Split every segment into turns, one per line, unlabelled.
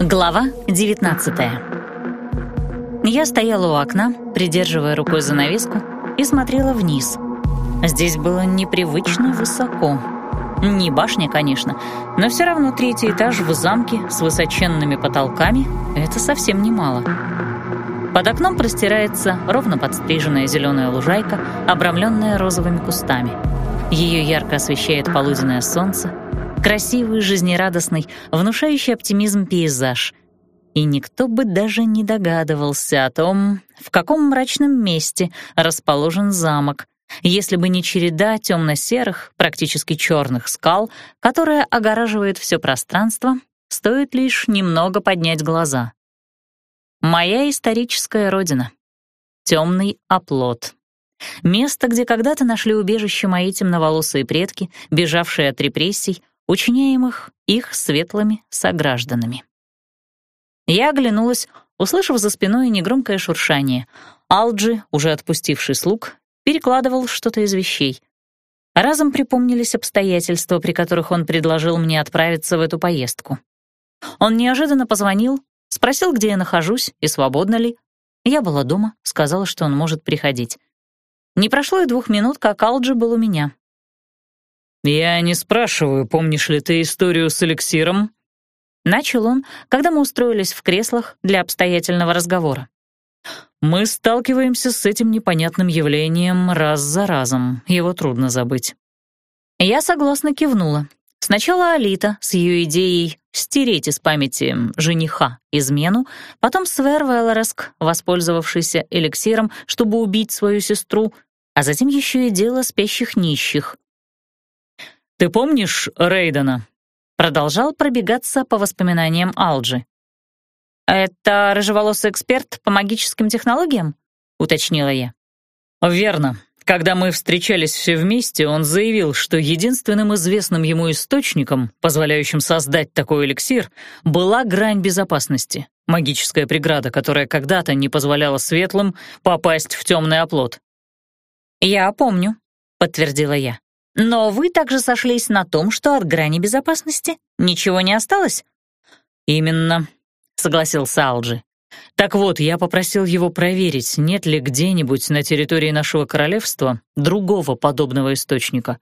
Глава 19 Я стояла у окна, придерживая рукой занавеску, и смотрела вниз. Здесь было непривычно высоко. Не башня, конечно, но все равно третий этаж в замке с высоченными потолками — это совсем немало. Под окном простирается ровно подстриженная зеленая лужайка, обрамленная розовыми кустами. Ее ярко освещает полуденное солнце, красивый, жизнерадостный, внушающий оптимизм пейзаж. И никто бы даже не догадывался о том, в каком мрачном месте расположен замок, если бы не череда темно-серых, практически черных скал, которая огораживает все пространство, стоит лишь немного поднять глаза. Моя историческая родина. Темный оплот. Место, где когда-то нашли убежище мои темноволосые предки, бежавшие от репрессий, учиняемых их светлыми согражданами. Я оглянулась, услышав за спиной негромкое шуршание. Алджи, уже отпустивший слуг, перекладывал что-то из вещей. Разом припомнились обстоятельства, при которых он предложил мне отправиться в эту поездку. Он неожиданно позвонил, спросил, где я нахожусь и свободна ли. Я была дома, сказала, что он может приходить. Не прошло и двух минут, как Алджи был у меня.
«Я не спрашиваю, помнишь ли ты историю с эликсиром?»
Начал он, когда мы устроились в креслах для обстоятельного разговора.
Мы сталкиваемся с этим непонятным явлением раз за разом, его трудно забыть.
Я согласно кивнула. Сначала Алита с ее идеей стереть из памяти жениха измену, потом Свер Велореск, воспользовавшийся эликсиром, чтобы убить свою сестру, а затем еще и дело спящих нищих.
«Ты помнишь Рейдена?»
Продолжал пробегаться по воспоминаниям Алджи. «Это рыжеволосый эксперт по магическим технологиям?» — уточнила я.
«Верно. Когда мы встречались все вместе, он заявил, что единственным известным ему источником, позволяющим создать такой эликсир, была грань безопасности, магическая преграда, которая когда-то не позволяла светлым попасть в темный оплот.
«Я помню», — подтвердила я. «Но вы также сошлись на том, что от грани безопасности ничего не осталось?»
«Именно», согласился Алджи. Так вот, я попросил его проверить, нет ли где-нибудь на территории нашего королевства другого подобного источника.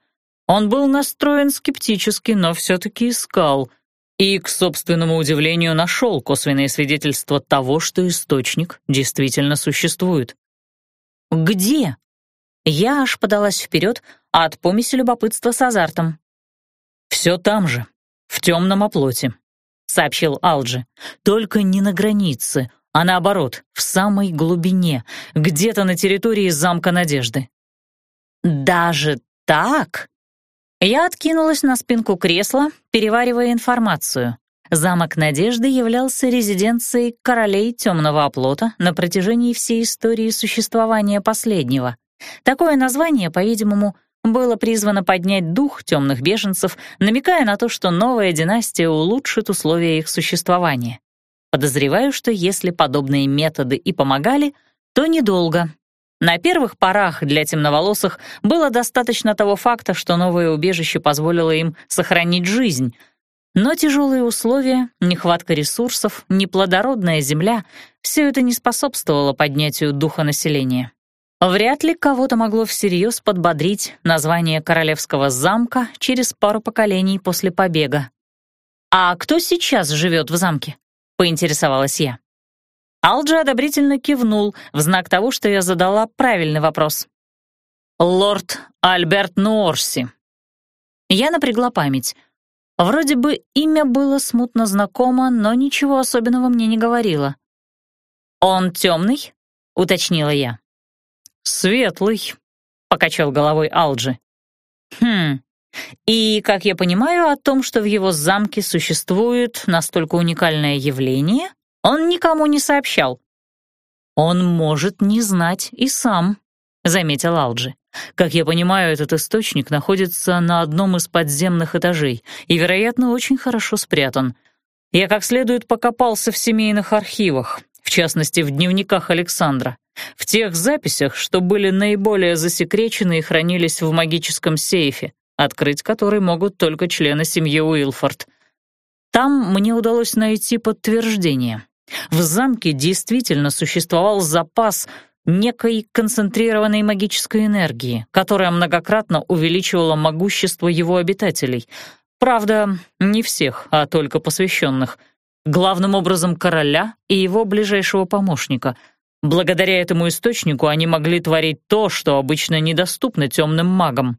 Он был настроен скептически, но все-таки искал, и, к собственному удивлению, нашел косвенные свидетельства того, что источник действительно существует.
«Где?» Я аж подалась вперед, а от помеси любопытства с азартом.
«Все там же, в темном оплоте», сообщил Алджи. «Только не на границе, а наоборот, в самой глубине, где-то на территории замка Надежды».
«Даже так?» Я откинулась на спинку кресла, переваривая информацию. Замок Надежды являлся резиденцией королей Темного Оплота на протяжении всей истории существования последнего. Такое название, по-видимому, было призвано поднять дух темных беженцев, намекая на то, что новая династия улучшит условия их существования. Подозреваю, что если подобные методы и помогали, то недолго. На первых порах для темноволосых было достаточно того факта, что новое убежище позволило им сохранить жизнь. Но тяжелые условия, нехватка ресурсов, неплодородная земля — все это не способствовало поднятию духа населения. Вряд ли кого-то могло всерьез подбодрить название королевского замка через пару поколений после побега. «А кто сейчас живет в замке?» — поинтересовалась я. Алджи одобрительно кивнул в знак того, что я задала правильный вопрос.
«Лорд Альберт Нуорси».
Я напрягла память. Вроде бы имя было смутно знакомо, но ничего особенного мне не говорило. «Он темный?» — уточнила я.
«Светлый», — покачал головой Алджи.
«Хм, и, как я понимаю, о том, что в его замке существует настолько уникальное явление, он никому не сообщал».
«Он может не знать и сам», — заметил Алджи. «Как я понимаю, этот источник находится на одном из подземных этажей и, вероятно, очень хорошо спрятан. Я как следует покопался в семейных архивах, в частности, в дневниках Александра в тех записях, что были наиболее засекречены и хранились в магическом сейфе, открыть который могут только члены семьи Уилфорд — Там мне удалось найти подтверждение. В замке действительно существовал запас некой концентрированной магической энергии, которая многократно увеличивала могущество его обитателей. Правда, не всех, а только посвященных. Главным образом короля и его ближайшего помощника. Благодаря этому источнику они могли творить то, что обычно недоступно темным магам.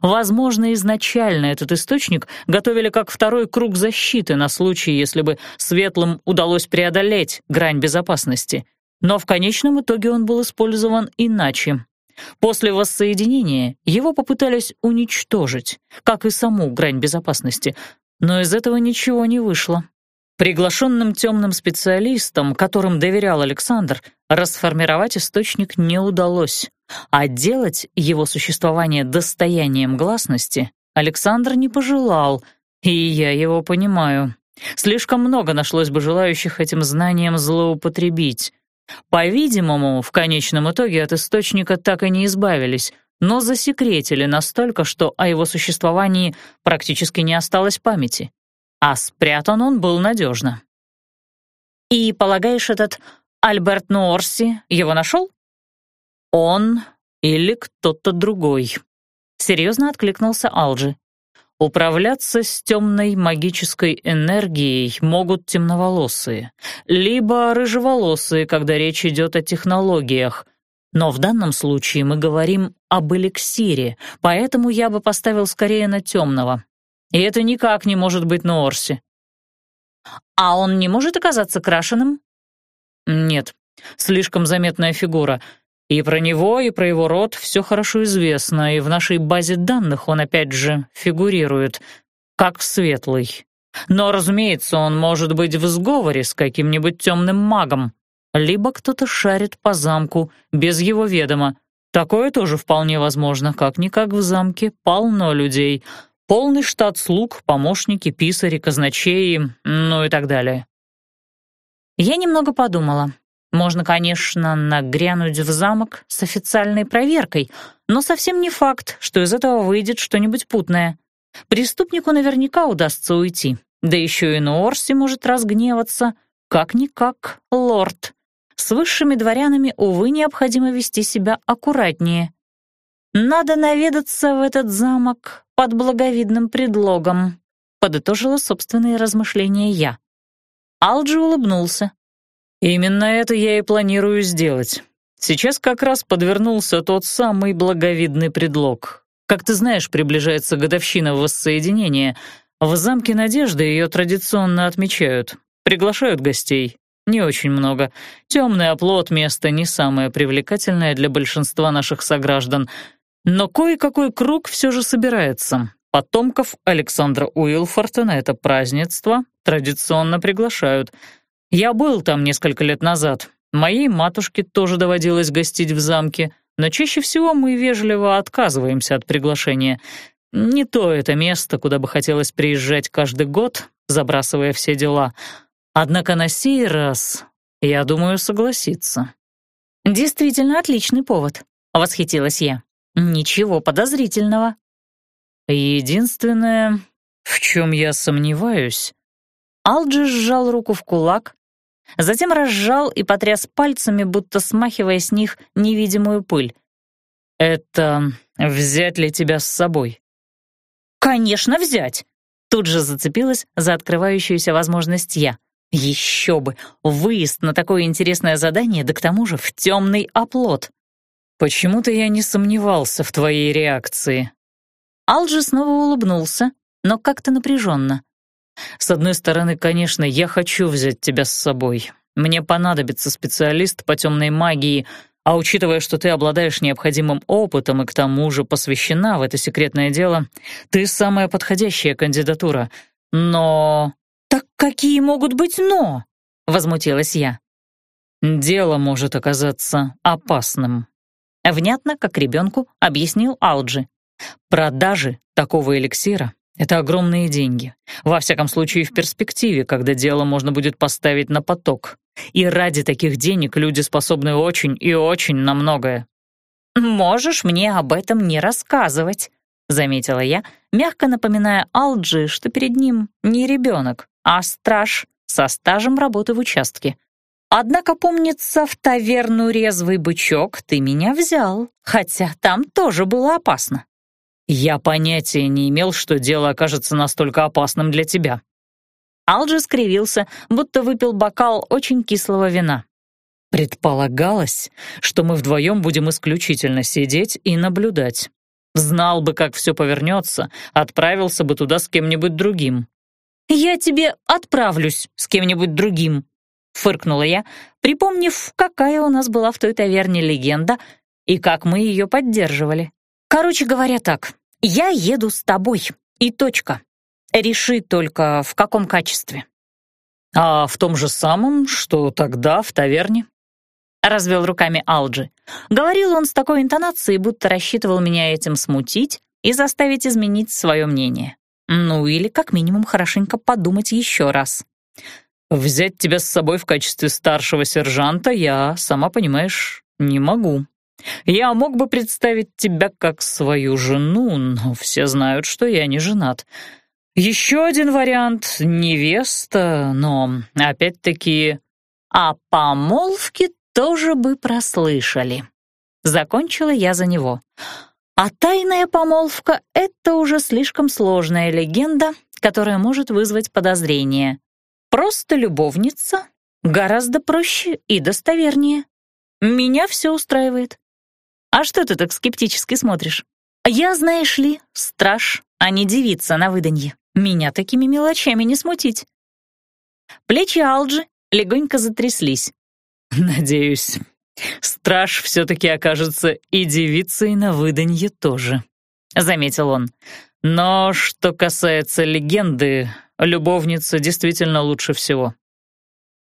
Возможно, изначально этот источник готовили как второй круг защиты на случай, если бы светлым удалось преодолеть грань безопасности. Но в конечном итоге он был использован иначе. После воссоединения его попытались уничтожить, как и саму грань безопасности, но из этого ничего не вышло. Приглашенным темным специалистам, которым доверял Александр, расформировать источник не удалось. А делать его существование достоянием гласности Александр не пожелал, и я его понимаю. Слишком много нашлось бы желающих этим знанием злоупотребить. По-видимому, в конечном итоге от источника так и не избавились, но засекретили настолько, что о его существовании практически не осталось памяти. А спрятан он был надежно. «И, полагаешь, этот Альберт Норси его нашел?» «Он или кто-то другой», — серьезно откликнулся Алджи. «Управляться с темной магической энергией могут темноволосые, либо рыжеволосые, когда речь идет о технологиях. Но в данном случае мы говорим об эликсире, поэтому я бы поставил скорее на темного. И это никак не может быть Норси». «А он не может оказаться крашеным?» «Нет, слишком заметная фигура — и про него, и про его род все хорошо известно, и в нашей базе данных он опять же фигурирует, как светлый. Но, разумеется, он может быть в сговоре с каким-нибудь темным магом, либо кто-то шарит по замку без его ведома. Такое тоже вполне возможно, как-никак в замке полно людей. Полный штат слуг, помощники, писари, казначеи, ну и так далее. Я немного подумала. Можно, конечно, нагрянуть в замок с официальной проверкой, но совсем не факт, что из этого выйдет что-нибудь путное. Преступнику наверняка удастся уйти, да еще и Нуорси может разгневаться. Как-никак, лорд. С высшими дворянами, увы, необходимо вести себя аккуратнее. Надо наведаться в этот замок под благовидным предлогом, подытожила собственные размышления я. Алджи улыбнулся. Именно это я и планирую сделать. Сейчас как раз подвернулся тот самый благовидный предлог. Как ты знаешь, приближается годовщина воссоединения. В замке Надежды ее традиционно отмечают. Приглашают гостей. Не очень много. Темный оплот — место не самое привлекательное для большинства наших сограждан. Но кое-какой круг все же собирается. Потомков Александра Уилфорта на это празднество традиционно приглашают — я был там несколько лет назад. Моей матушке тоже доводилось гостить в замке, но чаще всего мы вежливо отказываемся от приглашения. Не то это место, куда бы хотелось приезжать каждый год, забрасывая все дела. Однако на сей раз, я думаю, согласиться. «Действительно отличный повод», — восхитилась я. «Ничего подозрительного». Единственное, в чем я сомневаюсь, Алджи сжал руку в кулак, Затем разжал и потряс пальцами, будто смахивая с них невидимую пыль. «Это взять ли тебя с собой?» «Конечно, взять!» Тут же зацепилась за открывающуюся возможность я. Еще бы! Выезд на такое интересное задание, да к тому же в темный оплот. Почему-то я не сомневался в твоей реакции. Алджи снова улыбнулся, но как-то напряженно. С одной стороны, конечно, я хочу взять тебя с собой. Мне понадобится специалист по темной магии, а учитывая, что ты обладаешь необходимым опытом и к тому же посвящена в это секретное дело, ты самая подходящая кандидатура. Но... Так какие могут быть «но»? Возмутилась я. Дело может оказаться опасным. Внятно, как ребенку, объяснил Алджи. Продажи такого эликсира это огромные деньги. Во всяком случае, в перспективе, когда дело можно будет поставить на поток. И ради таких денег люди способны очень и очень на многое. «Можешь мне об этом не рассказывать», — заметила я, мягко напоминая Алджи, что перед ним не ребенок,
а страж со стажем работы в участке. Однако, помнится, в таверну «Резвый бычок» ты меня взял, хотя там тоже было опасно.
Я понятия не имел, что дело окажется настолько опасным для тебя.
Алджи скривился, будто выпил бокал очень кислого вина.
Предполагалось, что мы вдвоем будем исключительно сидеть и наблюдать. Знал бы, как все повернется, отправился бы туда с кем-нибудь другим.
«Я тебе отправлюсь с кем-нибудь другим», — фыркнула я, припомнив, какая у нас была в той таверне легенда и как мы ее поддерживали. «Короче говоря так, я еду с тобой, и точка. Реши только, в каком качестве».
«А в том же самом, что тогда в таверне?»
— развел руками Алджи. Говорил он с такой интонацией, будто рассчитывал меня этим смутить и заставить изменить свое мнение. Ну или как минимум хорошенько подумать еще раз.
«Взять тебя с собой в качестве старшего сержанта я, сама понимаешь, не могу. Я мог бы представить тебя как свою жену, но все знают, что я не женат. Еще один вариант — невеста, но опять-таки...
А помолвки тоже бы прослышали. Закончила я за него. А тайная помолвка — это уже слишком сложная легенда, которая может вызвать подозрение. Просто любовница гораздо проще и достовернее. Меня все устраивает. А что ты так скептически смотришь? Я, знаешь ли, страж, а не девица на выданье. Меня такими мелочами не смутить. Плечи Алджи легонько затряслись.
«Надеюсь, страж все-таки окажется и девицей на выданье тоже», — заметил он. «Но что касается легенды, любовница действительно лучше всего».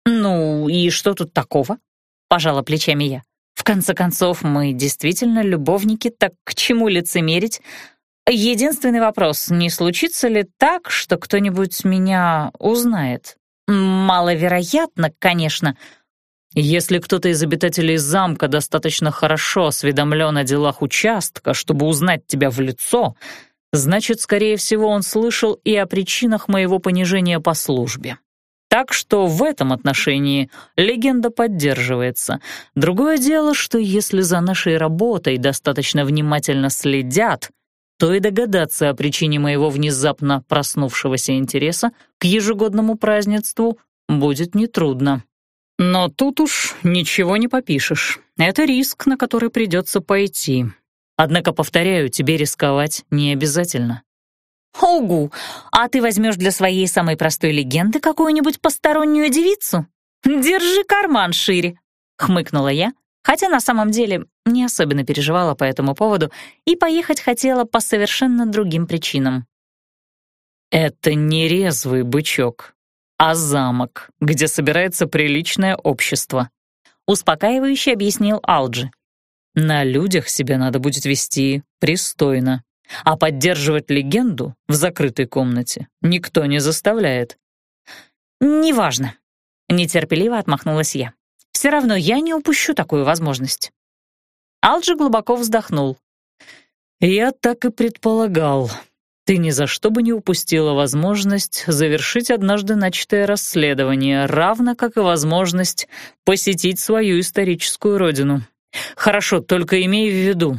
«Ну и что тут такого?» — пожала плечами я. «В конце концов, мы действительно любовники, так к чему лицемерить? Единственный вопрос, не случится ли так, что кто-нибудь меня узнает? Маловероятно, конечно, —
если кто-то из обитателей замка достаточно хорошо осведомлен о делах участка, чтобы узнать тебя в лицо, значит, скорее всего, он слышал и о причинах моего понижения по службе. Так что в этом отношении легенда поддерживается. Другое дело, что если за нашей работой достаточно внимательно следят, то и догадаться о причине моего внезапно проснувшегося интереса к ежегодному празднеству будет нетрудно. Но тут уж ничего не попишешь. Это риск, на который придется пойти. Однако, повторяю, тебе рисковать не обязательно.
«Огу, а ты возьмешь для своей самой простой легенды какую-нибудь постороннюю девицу? Держи карман шире!» — хмыкнула я, хотя на самом деле не особенно переживала по этому поводу и поехать хотела по совершенно другим причинам.
«Это не резвый бычок», а замок, где собирается приличное общество», — успокаивающе объяснил Алджи. «На людях себя надо будет вести пристойно, а поддерживать легенду в закрытой комнате никто не заставляет».
«Неважно», — нетерпеливо отмахнулась я. «Все равно я не упущу такую возможность». Алджи глубоко вздохнул.
«Я так и предполагал», ты ни за что бы не упустила возможность завершить однажды начатое расследование, равно как и возможность посетить свою историческую родину. Хорошо, только имей в виду,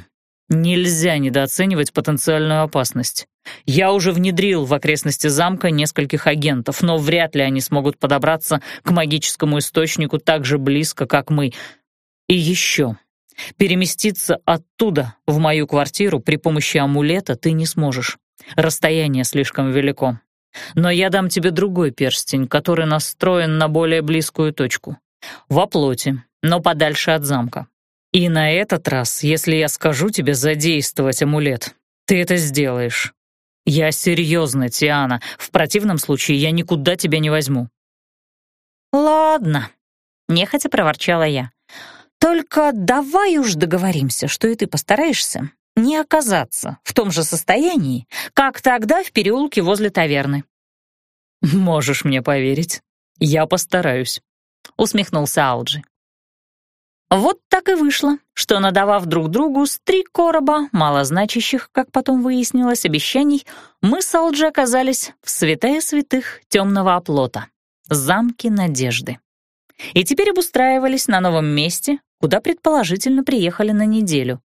нельзя недооценивать потенциальную опасность. Я уже внедрил в окрестности замка нескольких агентов, но вряд ли они смогут подобраться к магическому источнику так же близко, как мы. И еще. Переместиться оттуда в мою квартиру при помощи амулета ты не сможешь. Расстояние слишком велико. Но я дам тебе другой перстень, который настроен на более близкую точку. Во плоти, но подальше от замка. И на этот раз, если я скажу тебе задействовать амулет, ты это сделаешь. Я серьезно, Тиана. В противном случае я никуда тебя не возьму.
Ладно, нехотя проворчала я. Только давай уж договоримся, что и ты постараешься не оказаться в том же состоянии, как тогда в переулке возле таверны.
«Можешь мне поверить, я постараюсь», — усмехнулся Алджи.
Вот так и вышло, что, надавав друг другу с три короба, малозначащих, как потом выяснилось, обещаний, мы с Алджи оказались в святая святых темного оплота — замки надежды. И теперь обустраивались на новом месте, куда предположительно приехали на неделю.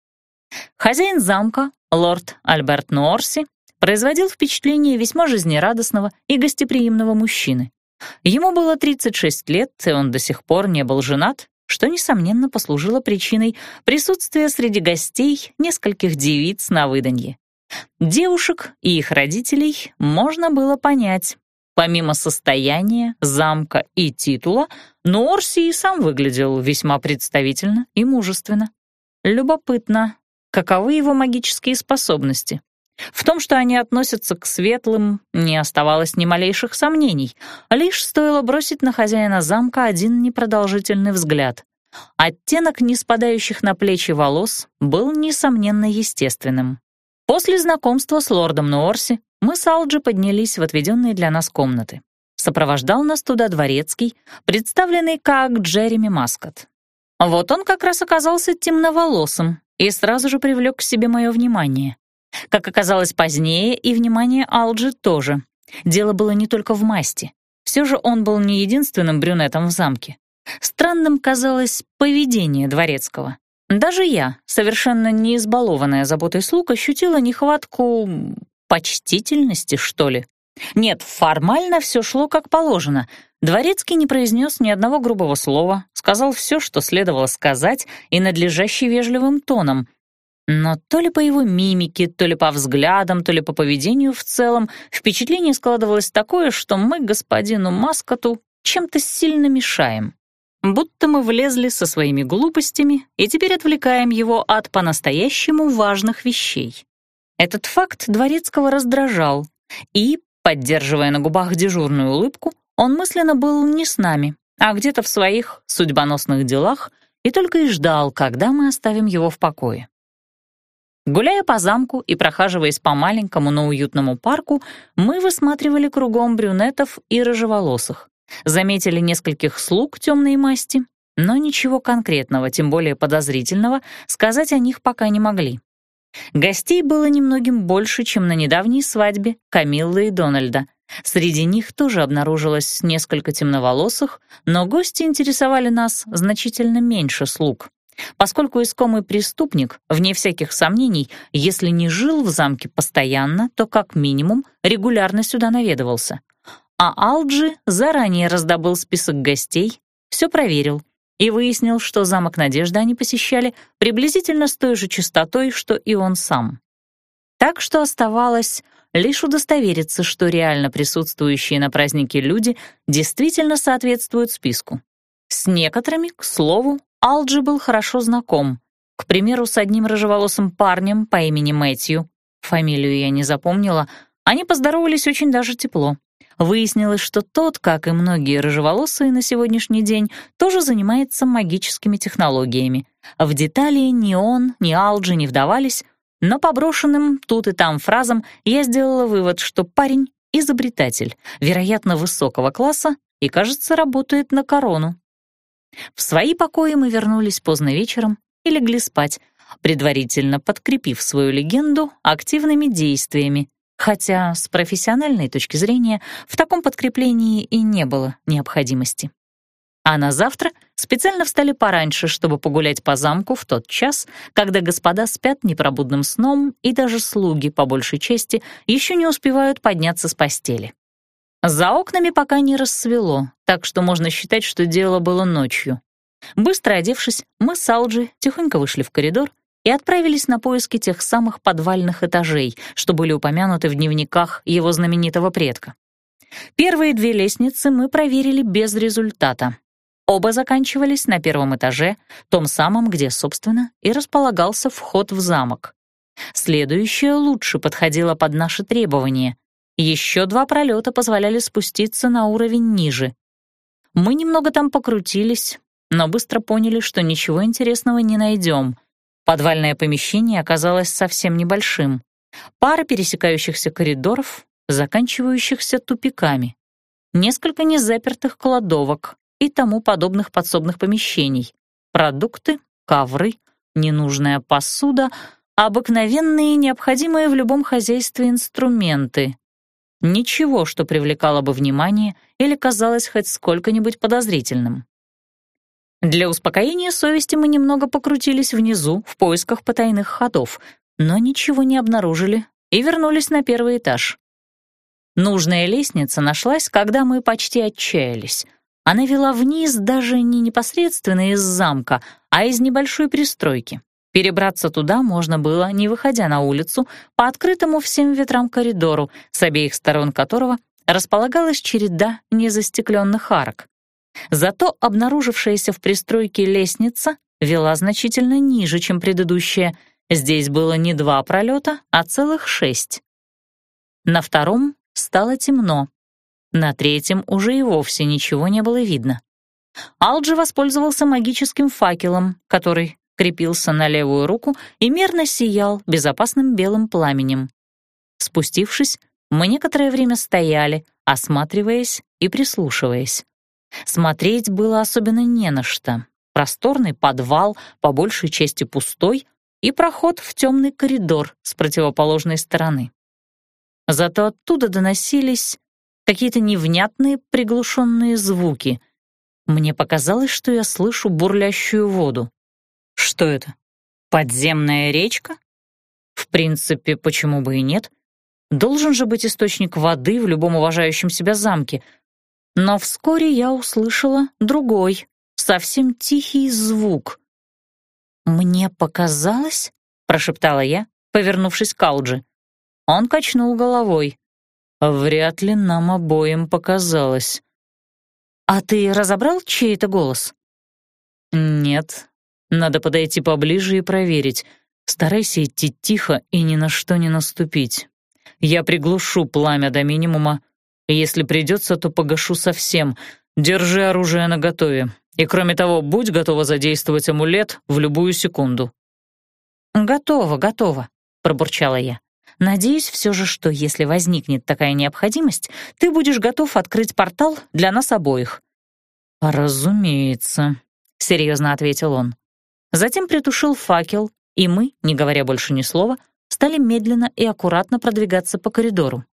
Хозяин замка, лорд Альберт Норси, производил впечатление весьма жизнерадостного и гостеприимного мужчины. Ему было 36 лет, и он до сих пор не был женат, что, несомненно, послужило причиной присутствия среди гостей нескольких девиц на выданье. Девушек и их родителей можно было понять. Помимо состояния, замка и титула, Норси и сам выглядел весьма представительно и мужественно. Любопытно, каковы его магические способности. В том, что они относятся к светлым, не оставалось ни малейших сомнений, лишь стоило бросить на хозяина замка один непродолжительный взгляд. Оттенок не спадающих на плечи волос был, несомненно, естественным. После знакомства с лордом Нуорси мы с Алджи поднялись в отведенные для нас комнаты. Сопровождал нас туда дворецкий, представленный как Джереми Маскот. Вот он как раз оказался темноволосым и сразу же привлек к себе мое внимание. Как оказалось позднее, и внимание Алджи тоже. Дело было не только в масти. Все же он был не единственным брюнетом в замке. Странным казалось поведение дворецкого. Даже я, совершенно не избалованная заботой слуг, ощутила нехватку почтительности, что ли. Нет, формально все шло как положено. Дворецкий не произнес ни одного грубого слова, сказал все, что следовало сказать, и надлежащий вежливым тоном. Но то ли по его мимике, то ли по взглядам, то ли по поведению в целом, впечатление складывалось такое, что мы господину Маскоту чем-то сильно мешаем. Будто мы влезли со своими глупостями и теперь отвлекаем его от по-настоящему важных вещей. Этот факт Дворецкого раздражал, и, поддерживая на губах дежурную улыбку, он мысленно был не с нами, а где-то в своих судьбоносных делах и только и ждал, когда мы оставим его в покое. Гуляя по замку и прохаживаясь по маленькому, но уютному парку, мы высматривали кругом брюнетов и рыжеволосых. Заметили нескольких слуг темной масти, но ничего конкретного, тем более подозрительного, сказать о них пока не могли. Гостей было немногим больше, чем на недавней свадьбе Камиллы и Дональда. Среди них тоже обнаружилось несколько темноволосых, но гости интересовали нас значительно меньше слуг. Поскольку искомый преступник, вне всяких сомнений, если не жил в замке постоянно, то как минимум регулярно сюда наведывался. А Алджи заранее раздобыл список гостей, все проверил и выяснил, что замок Надежды они посещали приблизительно с той же частотой, что и он сам. Так что оставалось лишь удостовериться, что реально присутствующие на празднике люди действительно соответствуют списку. С некоторыми, к слову, Алджи был хорошо знаком. К примеру, с одним рыжеволосым парнем по имени Мэтью, фамилию я не запомнила, они поздоровались очень даже тепло. Выяснилось, что тот, как и многие рыжеволосые на сегодняшний день, тоже занимается магическими технологиями. В детали ни он, ни Алджи не вдавались, но по брошенным тут и там фразам я сделала вывод, что парень — изобретатель, вероятно, высокого класса и, кажется, работает на корону. В свои покои мы вернулись поздно вечером и легли спать, предварительно подкрепив свою легенду активными действиями, хотя с профессиональной точки зрения в таком подкреплении и не было необходимости. А на завтра специально встали пораньше, чтобы погулять по замку в тот час, когда господа спят непробудным сном и даже слуги, по большей части, еще не успевают подняться с постели. За окнами пока не рассвело, так что можно считать, что дело было ночью. Быстро одевшись, мы с Алджи тихонько вышли в коридор и отправились на поиски тех самых подвальных этажей, что были упомянуты в дневниках его знаменитого предка. Первые две лестницы мы проверили без результата. Оба заканчивались на первом этаже, том самом, где, собственно, и располагался вход в замок. Следующая лучше подходила под наши требования, еще два пролета позволяли спуститься на уровень ниже. Мы немного там покрутились, но быстро поняли, что ничего интересного не найдем. Подвальное помещение оказалось совсем небольшим. Пара пересекающихся коридоров, заканчивающихся тупиками. Несколько незапертых кладовок и тому подобных подсобных помещений. Продукты, ковры, ненужная посуда, обыкновенные необходимые в любом хозяйстве инструменты. Ничего, что привлекало бы внимание или казалось хоть сколько-нибудь подозрительным. Для успокоения совести мы немного покрутились внизу в поисках потайных ходов, но ничего не обнаружили и вернулись на первый этаж. Нужная лестница нашлась, когда мы почти отчаялись. Она вела вниз даже не непосредственно из замка, а из небольшой пристройки. Перебраться туда можно было, не выходя на улицу, по открытому всем ветрам коридору, с обеих сторон которого располагалась череда незастекленных арок. Зато обнаружившаяся в пристройке лестница вела значительно ниже, чем предыдущая. Здесь было не два пролета, а целых шесть. На втором стало темно. На третьем уже и вовсе ничего не было видно. Алджи воспользовался магическим факелом, который крепился на левую руку и мерно сиял безопасным белым пламенем. Спустившись, мы некоторое время стояли, осматриваясь и прислушиваясь. Смотреть было особенно не на что. Просторный подвал, по большей части пустой, и проход в темный коридор с противоположной стороны. Зато оттуда доносились какие-то невнятные приглушенные звуки. Мне показалось, что я слышу бурлящую воду. Что это? Подземная речка? В принципе, почему бы и нет? Должен же быть источник воды в любом уважающем себя замке — но вскоре я услышала другой, совсем тихий звук. «Мне показалось?» — прошептала я, повернувшись к Алджи. Он качнул головой. «Вряд ли нам обоим показалось». «А ты разобрал чей это голос?» «Нет. Надо подойти поближе и проверить. Старайся идти тихо и ни на что не наступить. Я приглушу пламя до минимума, если придется, то погашу совсем. Держи оружие наготове. И кроме того, будь готова задействовать амулет в любую секунду». «Готово, готово», — пробурчала я. «Надеюсь все же, что если возникнет такая необходимость, ты будешь готов открыть портал для нас обоих».
«Разумеется», — серьезно ответил он.
Затем притушил факел, и мы, не говоря больше ни слова, стали медленно и аккуратно продвигаться по коридору.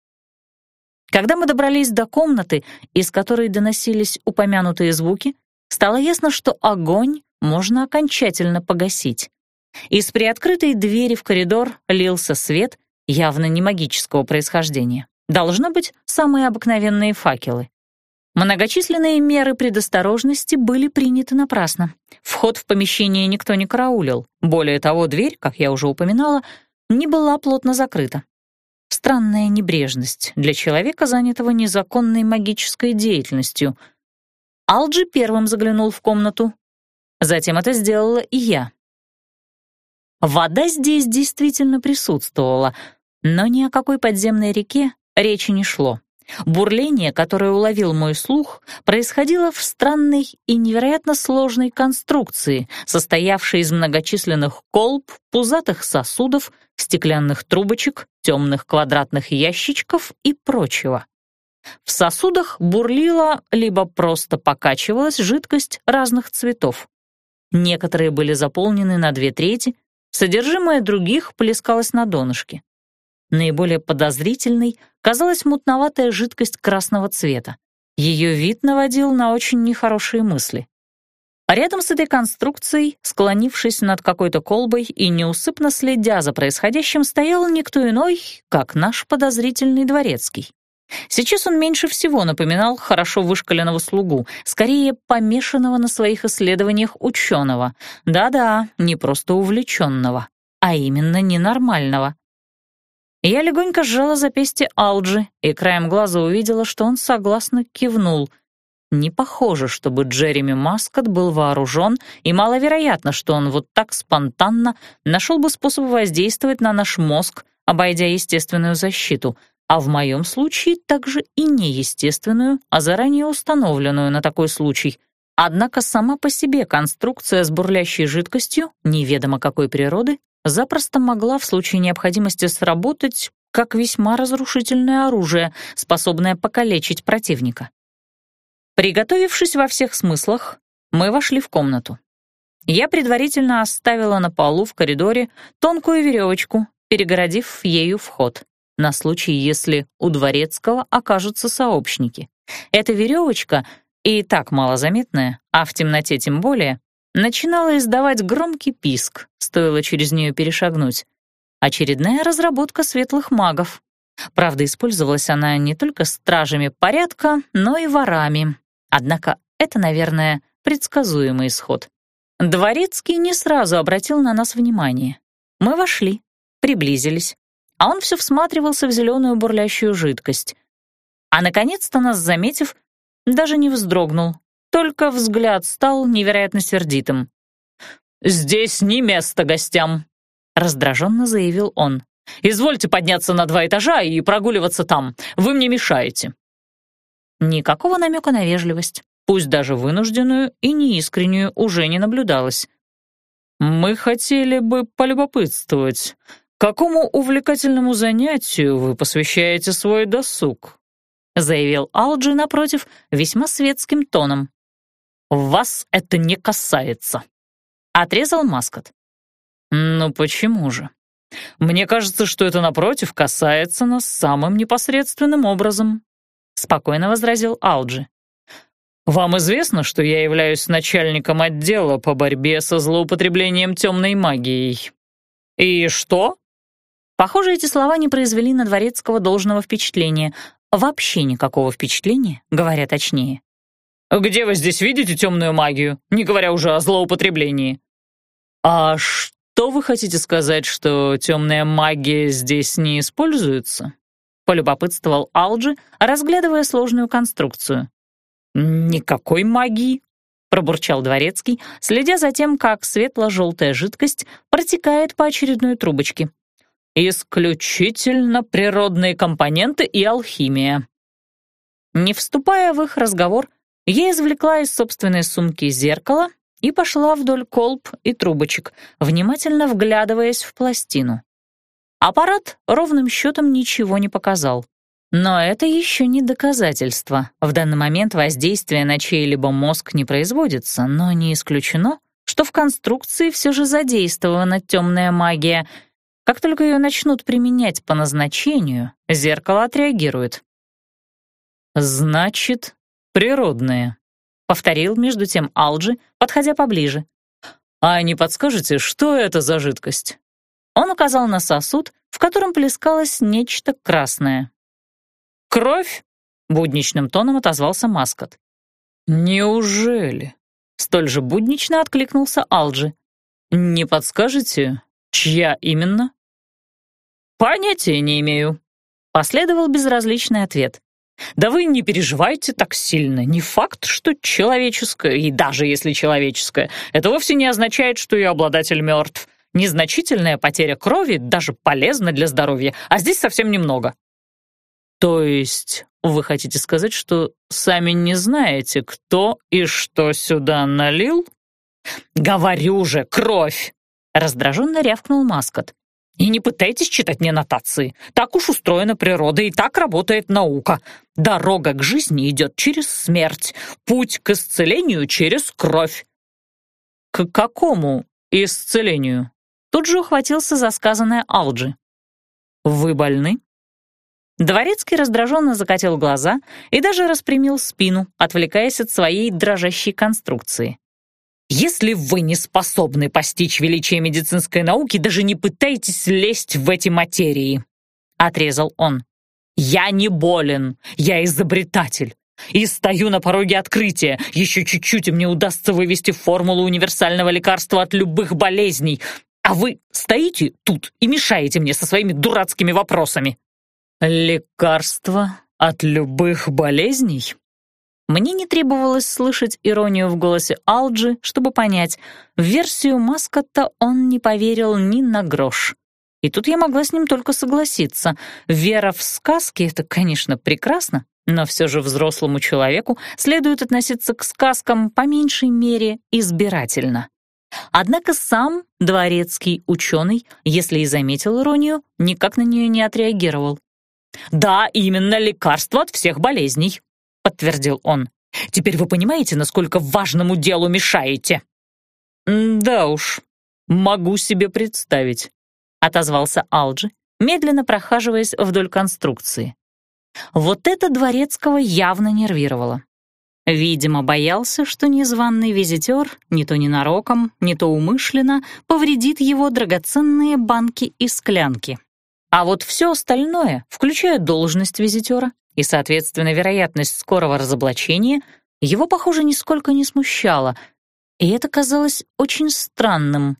Когда мы добрались до комнаты, из которой доносились упомянутые звуки, стало ясно, что огонь можно окончательно погасить. Из приоткрытой двери в коридор лился свет, явно не магического происхождения. Должно быть, самые обыкновенные факелы. Многочисленные меры предосторожности были приняты напрасно. Вход в помещение никто не караулил. Более того, дверь, как я уже упоминала, не была плотно закрыта. Странная небрежность для человека, занятого незаконной магической деятельностью. Алджи первым заглянул в комнату. Затем это сделала и я. Вода здесь действительно присутствовала, но ни о какой подземной реке речи не шло. Бурление, которое уловил мой слух, происходило в странной и невероятно сложной конструкции, состоявшей из многочисленных колб, пузатых сосудов, стеклянных трубочек, темных квадратных ящичков и прочего. В сосудах бурлила либо просто покачивалась жидкость разных цветов. Некоторые были заполнены на две трети, содержимое других плескалось на донышке. Наиболее подозрительной казалась мутноватая жидкость красного цвета. Ее вид наводил на очень нехорошие мысли. Рядом с этой конструкцией, склонившись над какой-то колбой и неусыпно следя за происходящим, стоял никто иной, как наш подозрительный дворецкий. Сейчас он меньше всего напоминал хорошо вышкаленного слугу, скорее помешанного на своих исследованиях ученого. Да-да, не просто увлеченного, а именно ненормального. Я легонько сжала запястье Алджи и краем глаза увидела, что он согласно кивнул. Не похоже, чтобы Джереми Маскот был вооружен, и маловероятно, что он вот так спонтанно нашел бы способ воздействовать на наш мозг, обойдя естественную защиту, а в моем случае также и неестественную, а заранее установленную на такой случай. Однако сама по себе конструкция с бурлящей жидкостью, неведомо какой природы, запросто могла в случае необходимости сработать как весьма разрушительное оружие, способное покалечить противника. Приготовившись во всех смыслах, мы вошли в комнату. Я предварительно оставила на полу в коридоре тонкую веревочку, перегородив ею вход, на случай, если у Дворецкого окажутся сообщники. Эта веревочка, и так малозаметная, а в темноте тем более, начинала издавать громкий писк, стоило через нее перешагнуть. Очередная разработка светлых магов. Правда, использовалась она не только стражами порядка, но и ворами. Однако это, наверное, предсказуемый исход. Дворецкий не сразу обратил на нас внимание. Мы вошли, приблизились, а он все всматривался в зеленую бурлящую жидкость. А, наконец-то, нас заметив, даже не вздрогнул, только взгляд стал невероятно сердитым. «Здесь не место гостям», — раздраженно заявил он. «Извольте подняться на два этажа и прогуливаться там. Вы мне мешаете». Никакого намека на вежливость, пусть даже вынужденную и неискреннюю, уже не наблюдалось. «Мы хотели бы полюбопытствовать, какому увлекательному занятию вы посвящаете свой досуг?» заявил Алджи напротив весьма светским тоном. «Вас это не касается», — отрезал Маскот. «Ну почему же? Мне кажется, что это, напротив, касается нас самым непосредственным образом», — спокойно возразил Алджи. «Вам известно, что я являюсь начальником отдела по борьбе со злоупотреблением темной магией. И что?» Похоже, эти слова не произвели на Дворецкого должного впечатления. Вообще никакого впечатления, говоря точнее. «Где вы здесь видите темную магию, не говоря уже о злоупотреблении?» «А что вы хотите сказать, что темная магия здесь не используется?» — полюбопытствовал Алджи, разглядывая сложную конструкцию. «Никакой магии», — пробурчал Дворецкий, следя за тем, как светло-желтая жидкость протекает по очередной трубочке. «Исключительно природные компоненты и алхимия». Не вступая в их разговор, я извлекла из собственной сумки зеркало и пошла вдоль колб и трубочек, внимательно вглядываясь в пластину. Аппарат ровным счетом ничего не показал. Но это еще не доказательство. В данный момент воздействие на чей-либо мозг не производится, но не исключено, что в конструкции все же задействована темная магия. Как только ее начнут применять по назначению, зеркало отреагирует. «Значит, природные», — повторил между тем Алджи, подходя поближе. «А не подскажете, что это за жидкость?» Он указал на сосуд, в котором плескалось нечто красное. «Кровь?» — будничным тоном отозвался Маскот. «Неужели?» — столь же буднично откликнулся Алджи. «Не подскажете, чья именно?» «Понятия не имею», — последовал безразличный ответ. Да вы не переживайте так сильно. Не факт, что человеческое, и даже если человеческое, это вовсе не означает, что ее обладатель мертв. Незначительная потеря крови даже полезна для здоровья, а здесь совсем немного. То есть вы хотите сказать, что сами не знаете, кто и что сюда налил? Говорю же, кровь! Раздраженно рявкнул Маскот. И не пытайтесь читать мне нотации. Так уж устроена природа, и так работает наука. Дорога к жизни идет через смерть, путь к исцелению через кровь. К какому исцелению? Тут же ухватился за сказанное Алджи. Вы больны? Дворецкий раздраженно закатил глаза и даже распрямил спину, отвлекаясь от своей дрожащей конструкции. Если вы не способны постичь величие медицинской науки, даже не пытайтесь лезть в эти материи», — отрезал он. «Я не болен, я изобретатель. И стою на пороге открытия. Еще чуть-чуть, и мне удастся вывести формулу универсального лекарства от любых болезней. А вы стоите тут и мешаете мне со своими дурацкими вопросами». «Лекарство от любых болезней?» Мне не требовалось слышать иронию в голосе Алджи, чтобы понять, в версию Маскотта он не поверил ни на грош. И тут я могла с ним только согласиться. Вера в сказки — это, конечно, прекрасно, но все же взрослому человеку следует относиться к сказкам по меньшей мере избирательно. Однако сам дворецкий ученый, если и заметил иронию, никак на нее не отреагировал. «Да, именно лекарство от всех болезней», — подтвердил он. «Теперь вы понимаете, насколько важному делу мешаете?»
«Да уж, могу себе представить», — отозвался Алджи, медленно прохаживаясь вдоль конструкции. Вот это Дворецкого явно нервировало. Видимо, боялся, что незваный визитер, не то ненароком, не то умышленно, повредит его драгоценные банки и склянки. А вот все остальное, включая должность визитера и, соответственно, вероятность скорого разоблачения, его, похоже, нисколько не смущало, и это казалось очень странным.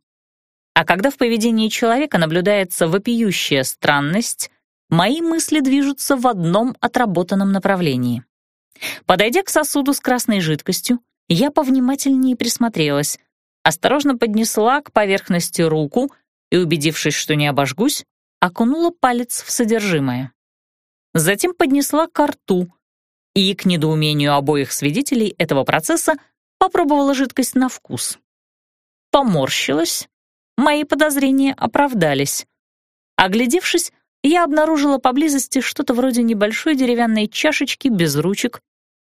А когда в поведении человека наблюдается вопиющая странность, мои мысли движутся в одном отработанном направлении. Подойдя к сосуду с красной жидкостью, я повнимательнее присмотрелась, осторожно поднесла к поверхности руку и, убедившись, что не обожгусь, окунула палец в содержимое. Затем поднесла к рту и, к недоумению обоих свидетелей этого процесса, попробовала жидкость на вкус. Поморщилась, мои подозрения оправдались. Оглядевшись, я обнаружила поблизости что-то вроде небольшой деревянной чашечки без ручек,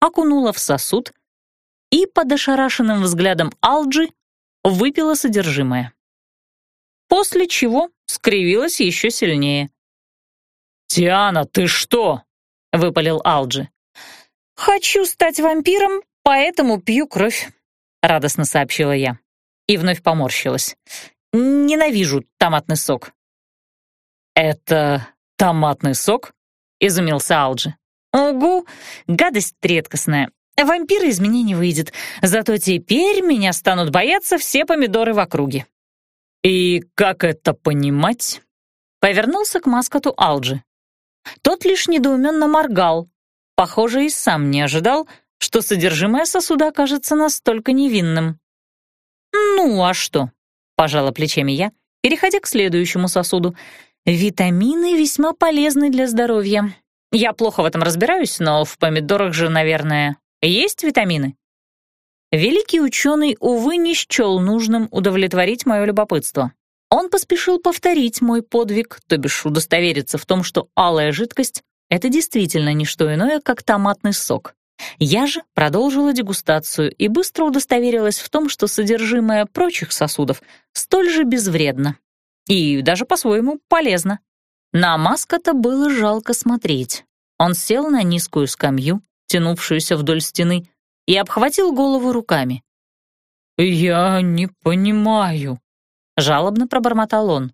окунула в сосуд и под ошарашенным взглядом Алджи выпила содержимое. После чего скривилась еще сильнее. «Тиана, ты что?» — выпалил Алджи. «Хочу стать вампиром, поэтому пью кровь», — радостно сообщила я. И вновь поморщилась. «Ненавижу томатный сок». «Это томатный сок?» — изумился Алджи. «Угу, гадость редкостная. Вампира из меня не выйдет, зато теперь меня станут бояться все помидоры в округе». «И как это понимать?»
Повернулся к маскоту Алджи. Тот лишь недоуменно моргал. Похоже, и сам не ожидал, что содержимое сосуда окажется настолько невинным. «Ну, а что?» — пожала плечами я, переходя к следующему сосуду — Витамины весьма полезны для здоровья. Я плохо в этом разбираюсь, но в помидорах же, наверное, есть витамины. Великий ученый, увы, не счел нужным удовлетворить мое любопытство. Он поспешил повторить мой подвиг, то бишь удостовериться в том, что алая жидкость — это действительно не что иное, как томатный сок. Я же продолжила дегустацию и быстро удостоверилась в том, что содержимое прочих сосудов столь же безвредно. И даже по-своему полезно. На маскота было жалко смотреть. Он сел на низкую скамью, тянувшуюся вдоль стены, и обхватил голову руками.
«Я не понимаю», —
жалобно пробормотал он.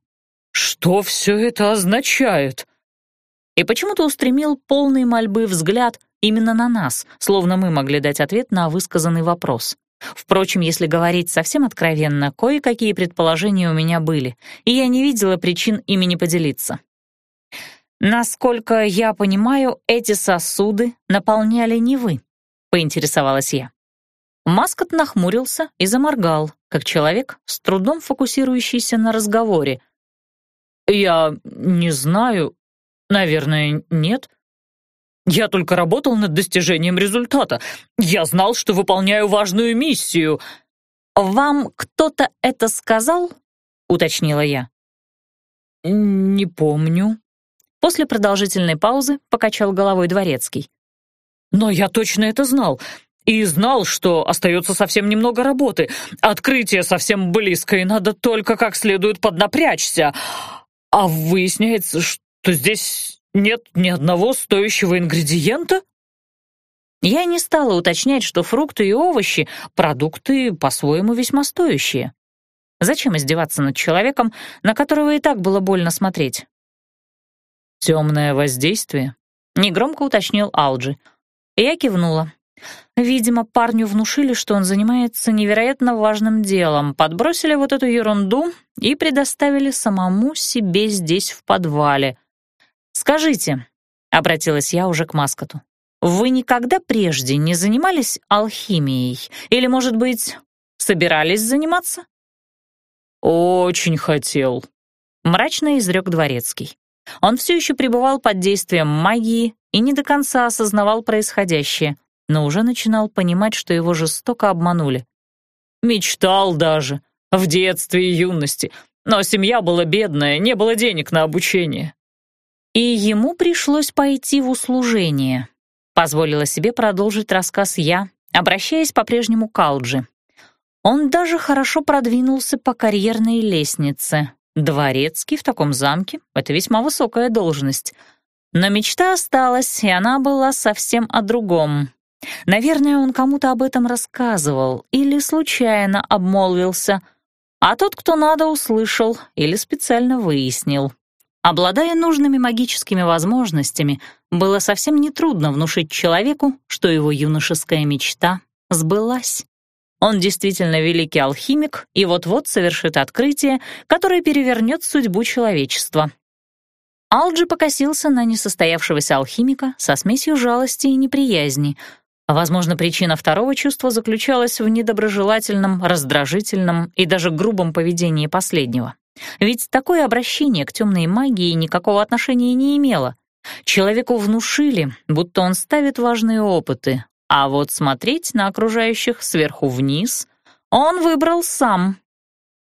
«Что все это означает?»
И почему-то устремил полный мольбы взгляд именно на нас, словно мы могли дать ответ на высказанный вопрос. Впрочем, если говорить совсем откровенно, кое-какие предположения у меня были, и я не видела причин ими не поделиться. «Насколько я понимаю, эти сосуды наполняли не вы», — поинтересовалась я. Маскот нахмурился и заморгал, как человек, с трудом фокусирующийся на разговоре.
«Я не знаю. Наверное, нет. Я только работал над достижением результата. Я знал, что выполняю важную миссию».
«Вам кто-то это сказал?» — уточнила я.
«Не помню».
После продолжительной паузы покачал головой дворецкий.
«Но я точно это знал. И знал, что остается совсем немного работы. Открытие совсем близко, и надо только как следует поднапрячься. А выясняется, что здесь нет ни одного стоящего ингредиента?»
Я не стала уточнять, что фрукты и овощи — продукты по-своему весьма стоящие. Зачем издеваться над человеком, на которого и так было больно смотреть?
«Темное воздействие?»
— негромко уточнил Алджи. Я кивнула. Видимо, парню внушили, что он занимается невероятно важным делом, подбросили вот эту ерунду и предоставили самому себе здесь в подвале — «Скажите», — обратилась я уже к Маскоту, «вы никогда прежде не занимались алхимией? Или, может быть, собирались заниматься?»
«Очень хотел», — мрачно изрек Дворецкий.
Он все еще пребывал под действием магии и не до конца осознавал происходящее, но уже начинал понимать, что его жестоко обманули.
«Мечтал даже, в детстве и юности, но семья была бедная, не было денег на обучение.
И ему пришлось пойти в услужение. Позволила себе продолжить рассказ я, обращаясь по-прежнему к Алджи. Он даже хорошо продвинулся по карьерной лестнице. Дворецкий в таком замке — это весьма высокая должность. Но мечта осталась, и она была совсем о другом. Наверное, он кому-то об этом рассказывал или случайно обмолвился, а тот, кто надо, услышал или специально выяснил. Обладая нужными магическими возможностями, было совсем нетрудно внушить человеку, что его юношеская мечта сбылась. Он действительно великий алхимик и вот-вот совершит открытие, которое перевернет судьбу человечества. Алджи покосился на несостоявшегося алхимика со смесью жалости и неприязни. Возможно, причина второго чувства заключалась в недоброжелательном, раздражительном и даже грубом поведении последнего. Ведь такое обращение к темной магии никакого отношения не имело. Человеку внушили, будто он ставит важные опыты, а вот смотреть на окружающих сверху вниз он выбрал сам.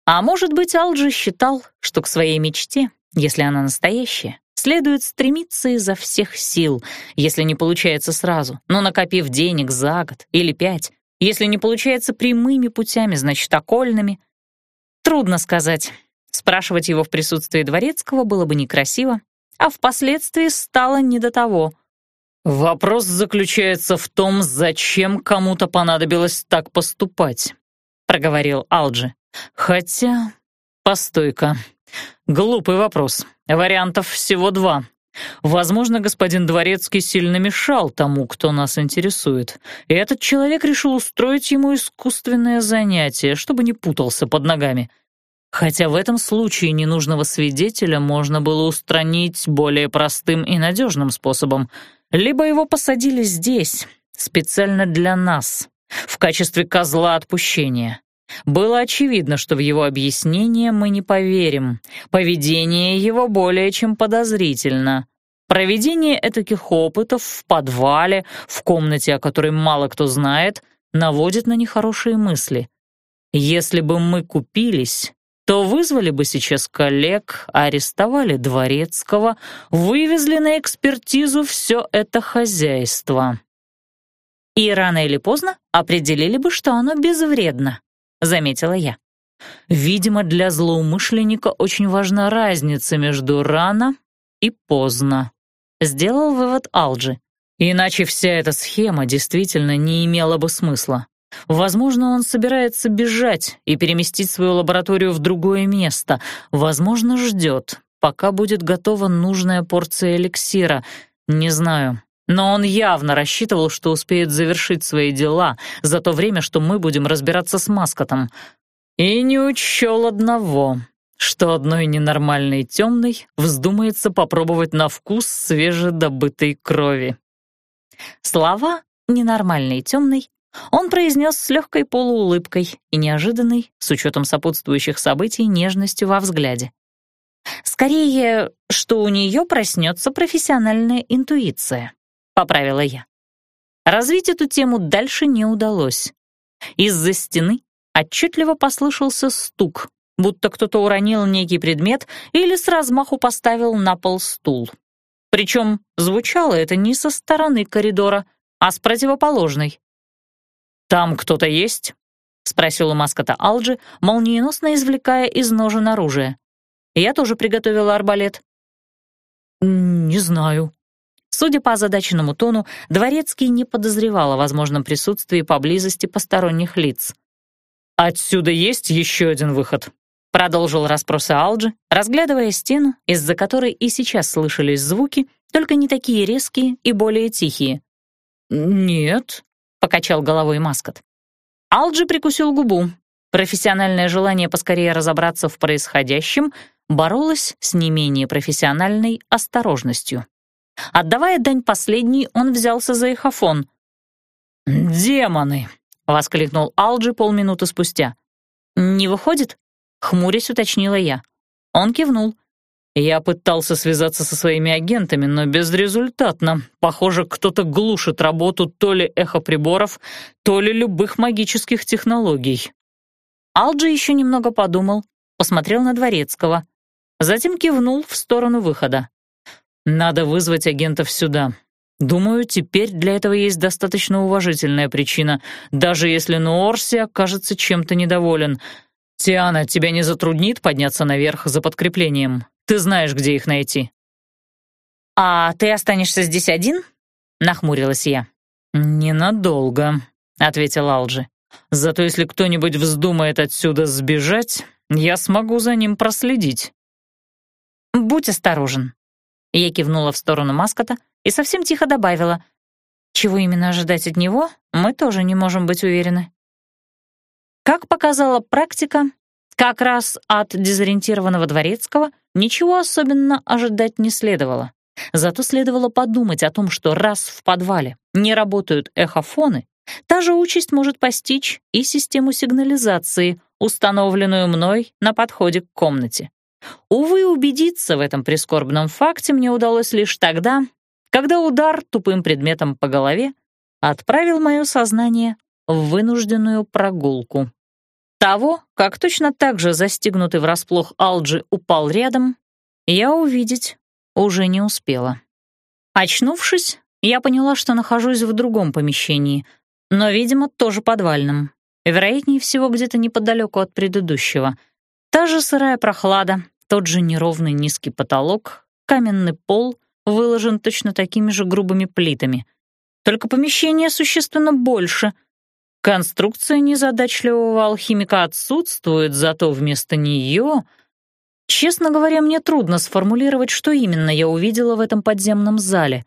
А может быть, Алджи считал, что к своей мечте, если она настоящая, следует стремиться изо всех сил, если не получается сразу, но накопив денег за год или пять, если не получается прямыми путями, значит, окольными. Трудно сказать. Спрашивать его в присутствии дворецкого было бы некрасиво, а впоследствии стало не до того.
«Вопрос заключается в том, зачем кому-то понадобилось так поступать», — проговорил Алджи. «Хотя... Постой-ка. Глупый вопрос. Вариантов всего два. Возможно, господин Дворецкий сильно мешал тому, кто нас интересует, и этот человек решил устроить ему искусственное занятие, чтобы не путался под ногами. Хотя в этом случае ненужного свидетеля можно было устранить более простым и надежным способом. Либо его посадили здесь, специально для нас, в качестве козла отпущения. Было очевидно, что в его объяснение мы не поверим. Поведение его более чем подозрительно. Проведение этих опытов в подвале, в комнате, о которой мало кто знает, наводит на нехорошие мысли. Если бы мы купились, то вызвали бы сейчас коллег, арестовали дворецкого, вывезли на экспертизу все это хозяйство.
И рано или поздно определили бы, что оно безвредно, заметила я.
Видимо, для злоумышленника очень важна разница между рано и поздно. Сделал вывод Алджи. Иначе вся эта схема действительно не имела бы смысла. Возможно, он собирается бежать и переместить свою лабораторию в другое место. Возможно, ждет, пока будет готова нужная порция эликсира. Не знаю. Но он явно рассчитывал, что успеет завершить свои дела за то время, что мы будем разбираться с маскотом. И не учел одного, что одной ненормальной темной вздумается попробовать на вкус свежедобытой крови.
Слова «ненормальной темной» Он произнес с легкой полуулыбкой и неожиданной, с учетом сопутствующих событий, нежностью во взгляде. «Скорее, что у нее проснется профессиональная интуиция», — поправила я. Развить эту тему дальше не удалось. Из-за стены отчетливо послышался стук, будто кто-то уронил некий предмет или с размаху поставил на пол стул. Причем звучало это не со стороны коридора, а с противоположной.
«Там кто-то есть?» — спросил у маскота Алджи, молниеносно извлекая из ножен оружие. Я тоже приготовила арбалет.
«Не знаю». Судя по озадаченному тону, Дворецкий не подозревал о возможном присутствии поблизости посторонних лиц.
«Отсюда есть еще один выход», — продолжил расспросы Алджи,
разглядывая стену, из-за которой и сейчас слышались звуки, только не такие резкие и более тихие.
«Нет»,
покачал головой Маскот. Алджи прикусил губу. Профессиональное желание поскорее разобраться в происходящем боролось с не менее профессиональной осторожностью. Отдавая дань последней, он взялся за эхофон.
«Демоны!» — воскликнул Алджи полминуты спустя.
«Не выходит?» — хмурясь уточнила я. Он кивнул.
Я пытался связаться со своими агентами, но безрезультатно. Похоже, кто-то глушит работу то ли эхоприборов, то ли любых магических технологий.
Алджи еще немного подумал, посмотрел на Дворецкого, затем кивнул в сторону выхода.
«Надо вызвать агентов сюда. Думаю, теперь для этого есть достаточно уважительная причина, даже если Нуорси окажется чем-то недоволен. Тиана, тебя не затруднит подняться наверх за подкреплением? Ты знаешь, где их найти».
«А ты останешься здесь один?» — нахмурилась я.
«Ненадолго», — ответил Алджи. «Зато если кто-нибудь вздумает отсюда сбежать, я смогу за ним проследить».
«Будь осторожен», — я кивнула в сторону маскота и совсем тихо добавила. «Чего именно ожидать от него, мы тоже не можем быть уверены». Как показала практика, как раз от дезориентированного дворецкого ничего особенно ожидать не следовало. Зато следовало подумать о том, что раз в подвале не работают эхофоны, та же участь может постичь и систему сигнализации, установленную мной на подходе к комнате. Увы, убедиться в этом прискорбном факте мне удалось лишь тогда, когда удар тупым предметом по голове отправил мое сознание в вынужденную прогулку. Того, как точно так же застигнутый врасплох Алджи упал рядом, я увидеть уже не успела. Очнувшись, я поняла, что нахожусь в другом помещении, но, видимо, тоже подвальном. Вероятнее всего, где-то неподалеку от предыдущего. Та же сырая прохлада, тот же неровный низкий потолок, каменный пол выложен точно такими же грубыми плитами. Только помещение существенно больше. Конструкция незадачливого алхимика отсутствует, зато вместо нее Честно говоря, мне трудно сформулировать, что именно я увидела в этом подземном зале.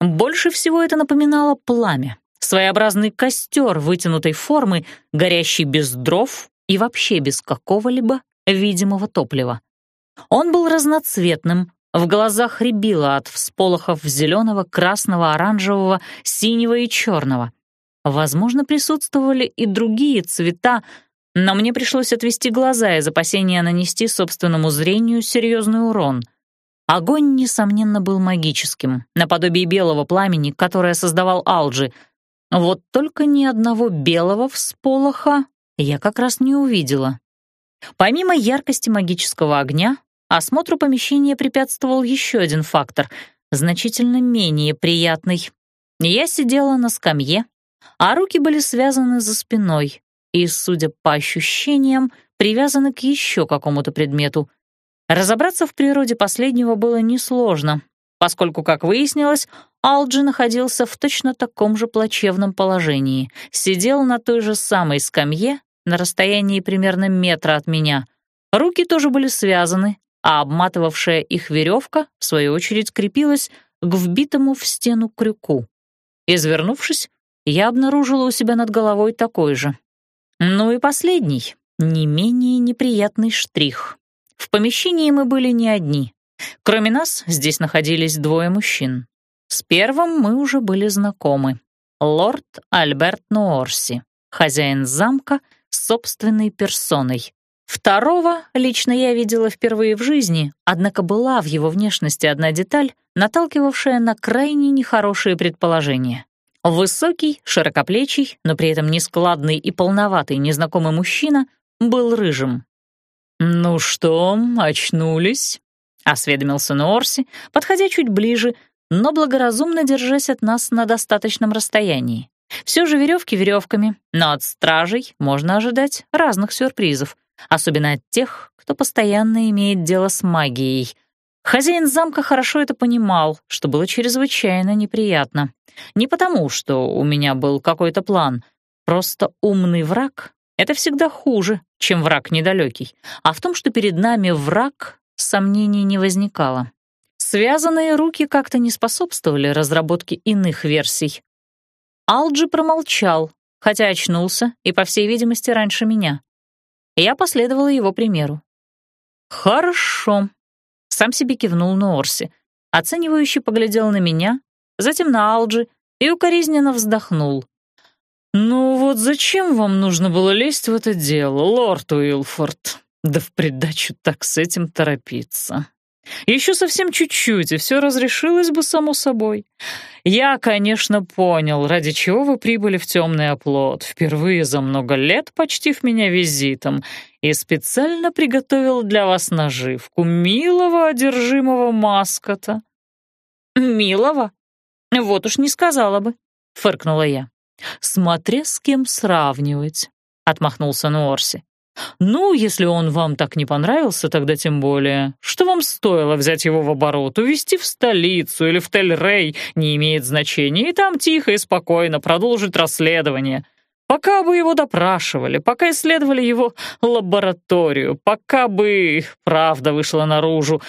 Больше всего это напоминало пламя, своеобразный костер вытянутой формы, горящий без дров и вообще без какого-либо видимого топлива. Он был разноцветным, в глазах рябило от всполохов зеленого, красного, оранжевого, синего и черного. Возможно, присутствовали и другие цвета, но мне пришлось отвести глаза из опасения нанести собственному зрению серьезный урон. Огонь, несомненно, был магическим, наподобие белого пламени, которое создавал Алджи. Вот только ни одного белого всполоха я как раз не увидела. Помимо яркости магического огня, осмотру помещения препятствовал еще один фактор, значительно менее приятный. Я сидела на скамье, а руки были связаны за спиной, и, судя по ощущениям, привязаны к еще какому-то предмету. Разобраться в природе последнего было несложно, поскольку, как выяснилось, Алджи находился в точно таком же плачевном положении, сидел на той же самой скамье на расстоянии примерно метра от меня. Руки тоже были связаны, а обматывавшая их веревка, в свою очередь, крепилась к вбитому в стену крюку. Извернувшись, я обнаружила у себя над головой такой же. Ну и последний, не менее неприятный штрих. В помещении мы были не одни. Кроме нас, здесь находились двое мужчин. С первым мы уже были знакомы. Лорд Альберт Нуорси, хозяин замка с собственной персоной. Второго лично я видела впервые в жизни, однако была в его внешности одна деталь, наталкивавшая на крайне нехорошие предположения. Высокий, широкоплечий, но при этом нескладный и полноватый незнакомый мужчина был рыжим. «Ну что, очнулись?» — осведомился Норси, подходя чуть ближе, но благоразумно держась от нас на достаточном расстоянии. Все же веревки веревками, но от стражей можно ожидать разных сюрпризов, особенно от тех, кто постоянно имеет дело с магией. Хозяин замка хорошо это понимал, что было чрезвычайно неприятно. Не потому, что у меня был какой-то план. Просто умный враг — это всегда хуже, чем враг недалекий. А в том, что перед нами враг, сомнений не возникало. Связанные руки как-то не способствовали разработке иных версий. Алджи промолчал, хотя очнулся и, по всей видимости, раньше меня. Я последовала его примеру. «Хорошо», — сам себе кивнул Норси, оценивающе поглядел на меня, затем на Алджи и укоризненно вздохнул. «Ну вот зачем вам нужно было лезть в это дело, лорд Уилфорд? Да в придачу так с этим торопиться. Еще совсем чуть-чуть, и все разрешилось бы само собой. Я, конечно, понял, ради чего вы прибыли в темный оплот, впервые за много лет почтив меня визитом, и специально приготовил для вас наживку милого одержимого маскота». «Милого?» «Вот уж не сказала бы», — фыркнула я.
«Смотря с кем сравнивать», — отмахнулся Нуорси. «Ну, если он вам так не понравился, тогда тем более. Что вам стоило взять его в оборот, увезти в столицу или в Тель-Рей, не имеет значения, и там тихо и спокойно продолжить расследование. Пока бы его допрашивали, пока исследовали его лабораторию, пока бы правда вышла наружу,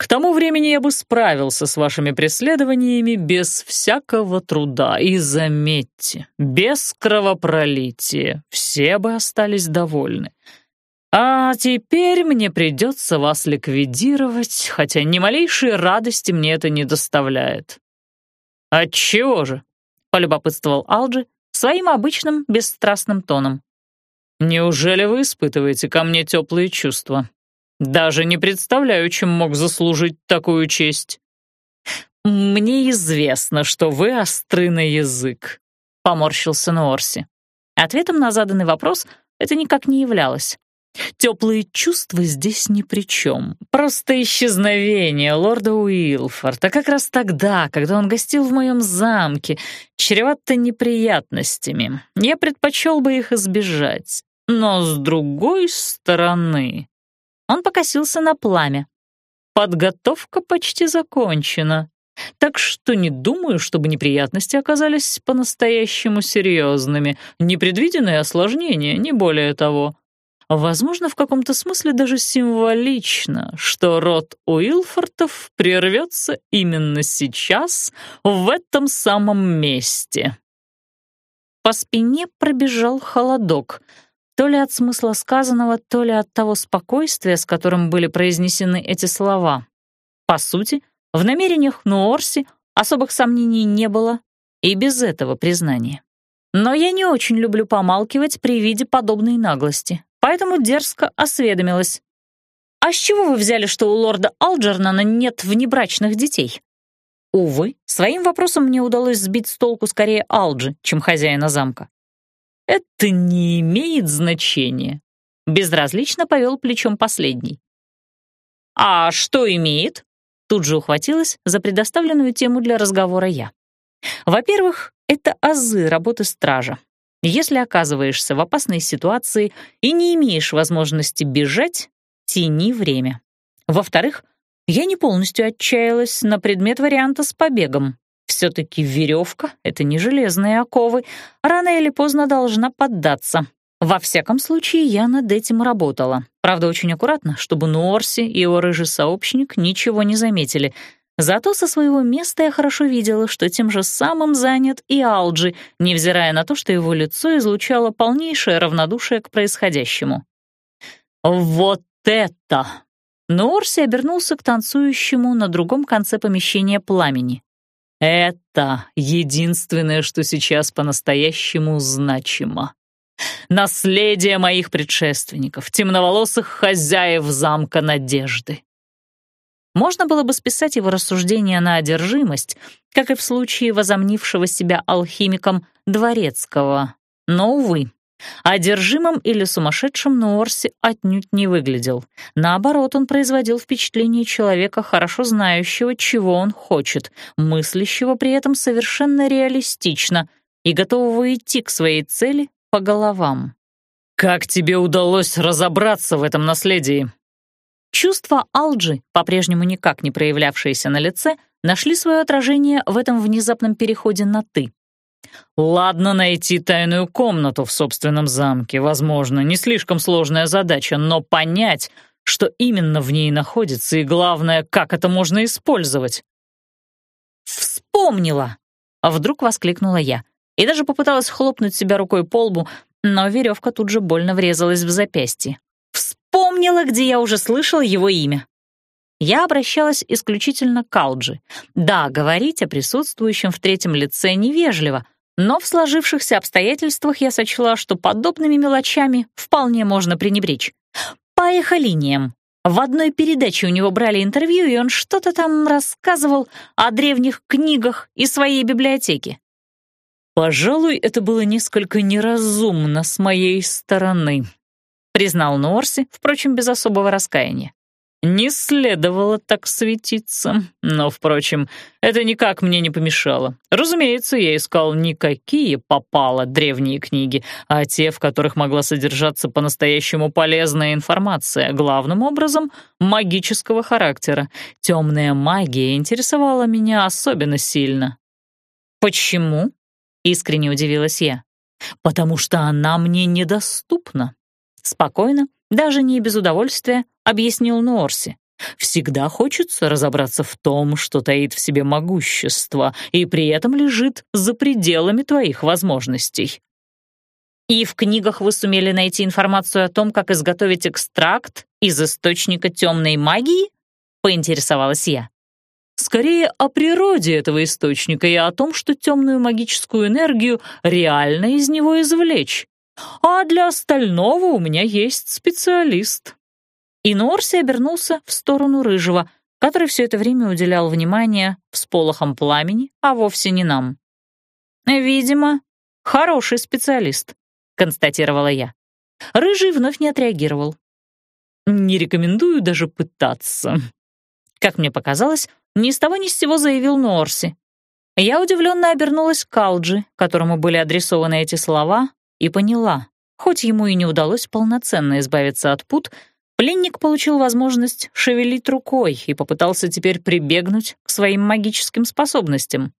к тому времени я бы справился с вашими преследованиями без всякого труда. И заметьте, без кровопролития. Все бы остались довольны. А теперь мне придется вас ликвидировать, хотя ни малейшей радости мне это не доставляет. Отчего же? полюбопытствовал Алджи своим обычным бесстрастным тоном. Неужели вы испытываете ко мне теплые чувства? Даже не представляю, чем мог заслужить такую честь. Мне известно, что вы остры на язык, поморщился Норси. Ответом на заданный вопрос это никак не являлось. Теплые чувства здесь ни при чем. Просто исчезновение лорда Уилфорда как раз тогда, когда он гостил в моем замке, чревато неприятностями. Я предпочел бы их избежать. Но с другой стороны... Он покосился на пламя. Подготовка почти закончена. Так что не думаю, чтобы неприятности оказались по-настоящему серьезными. Непредвиденные осложнения, не более того. Возможно, в каком-то смысле даже символично, что род Уилфортов прервется именно сейчас, в этом самом месте. По спине пробежал холодок — то ли от смысла сказанного, то ли от того спокойствия, с которым были произнесены эти слова. По сути, в намерениях Нуорси особых сомнений не было и без этого признания. Но я не очень люблю помалкивать при виде подобной наглости, поэтому дерзко осведомилась. «А с чего вы взяли, что у лорда Алджернана нет внебрачных детей?» Увы, своим вопросом мне удалось сбить с толку скорее Алджи, чем хозяина замка. «Это не имеет значения», — безразлично повел плечом последний. «А что имеет?» Тут же ухватилась за предоставленную тему для разговора я. Во-первых, это азы работы стража. Если оказываешься в опасной ситуации и не имеешь возможности бежать, тяни время. Во-вторых, я не полностью отчаялась на предмет варианта с побегом. Все-таки веревка — это не железные оковы, рано или поздно должна поддаться. Во всяком случае, я над этим работала. Правда, очень аккуратно, чтобы Нуорси и его рыжий сообщник ничего не заметили. Зато со своего места я хорошо видела, что тем же самым занят и Алджи, невзирая на то, что его лицо излучало полнейшее равнодушие к происходящему. «Вот это!» Нуорси обернулся к танцующему на другом конце помещения пламени. Это единственное, что сейчас по-настоящему значимо. Наследие моих предшественников, темноволосых хозяев замка Надежды. Можно было бы списать его рассуждения на одержимость, как и в случае возомнившего себя алхимиком Дворецкого. Но, увы, Одержимым или сумасшедшим Нуорси отнюдь не выглядел. Наоборот, он производил впечатление человека, хорошо знающего, чего он хочет, мыслящего при этом совершенно реалистично и готового идти к своей цели по головам. «Как тебе удалось разобраться в этом наследии?» Чувства Алджи, по-прежнему никак не проявлявшиеся на лице, нашли свое отражение в этом внезапном переходе на «ты». Ладно найти тайную комнату в собственном замке, возможно, не слишком сложная задача, но понять, что именно в ней находится, и главное, как это можно использовать. «Вспомнила!» — вдруг воскликнула я и даже попыталась хлопнуть себя рукой по лбу, но веревка тут же больно врезалась в запястье. «Вспомнила, где я уже слышала его имя!» Я обращалась исключительно к Алджи. Да, говорить о присутствующем в третьем лице невежливо, но в сложившихся обстоятельствах я сочла, что подобными мелочами вполне можно пренебречь. По эхолиниям. В одной передаче у него брали интервью, и он что-то там рассказывал о древних книгах и своей библиотеке. «Пожалуй, это было несколько неразумно с моей стороны», признал Норси, впрочем, без особого раскаяния. Не следовало так светиться, но, впрочем, это никак мне не помешало. Разумеется, я искал не какие попало древние книги, а те, в которых могла содержаться по-настоящему полезная информация, главным образом магического характера. Темная магия интересовала меня особенно сильно.
«Почему?» — искренне удивилась я.
«Потому что она мне недоступна».
Спокойно, даже не без удовольствия, объяснил Норси.
Всегда хочется разобраться в том, что таит в себе могущество и при этом лежит за пределами твоих возможностей.
И в книгах вы сумели найти информацию о том, как изготовить экстракт из источника темной магии? Поинтересовалась я.
Скорее о природе этого источника и о том, что темную магическую энергию реально из него извлечь. А для остального у меня есть специалист.
И Норси обернулся в сторону Рыжего, который все это время уделял внимание всполохам пламени, а вовсе не нам. «Видимо, хороший специалист», — констатировала я. Рыжий вновь не отреагировал.
«Не рекомендую даже пытаться», — как мне показалось, ни с того ни с сего заявил Норси.
Я удивленно обернулась к Алджи, которому были адресованы эти слова, и поняла, хоть ему и не удалось полноценно избавиться от пут, пленник получил возможность шевелить рукой и попытался теперь прибегнуть к своим магическим способностям.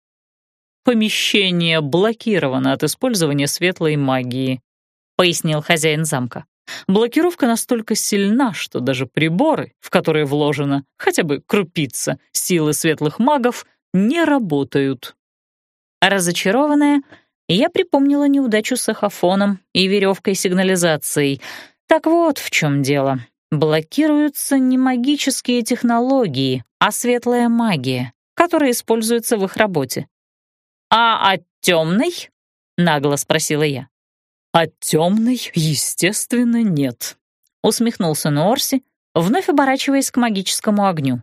«Помещение блокировано от использования светлой магии», — пояснил хозяин замка. «Блокировка настолько сильна, что даже приборы, в которые вложена хотя бы крупица силы светлых магов, не работают».
Разочарованная, я припомнила неудачу с ахофоном и веревкой сигнализацией. Так вот в чем дело. Блокируются не магические технологии, а светлая магия, которая используется в их работе. «А от темной?» — нагло спросила я.
«От темной, естественно, нет», — усмехнулся Норси,
вновь оборачиваясь к магическому огню.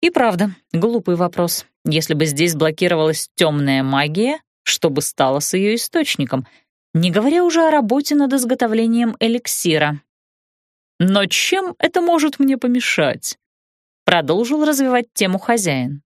И правда, глупый вопрос. Если бы здесь блокировалась темная магия, что бы стало с ее источником, не говоря уже о работе над изготовлением эликсира.
«Но чем это может мне помешать?»
Продолжил развивать тему хозяин.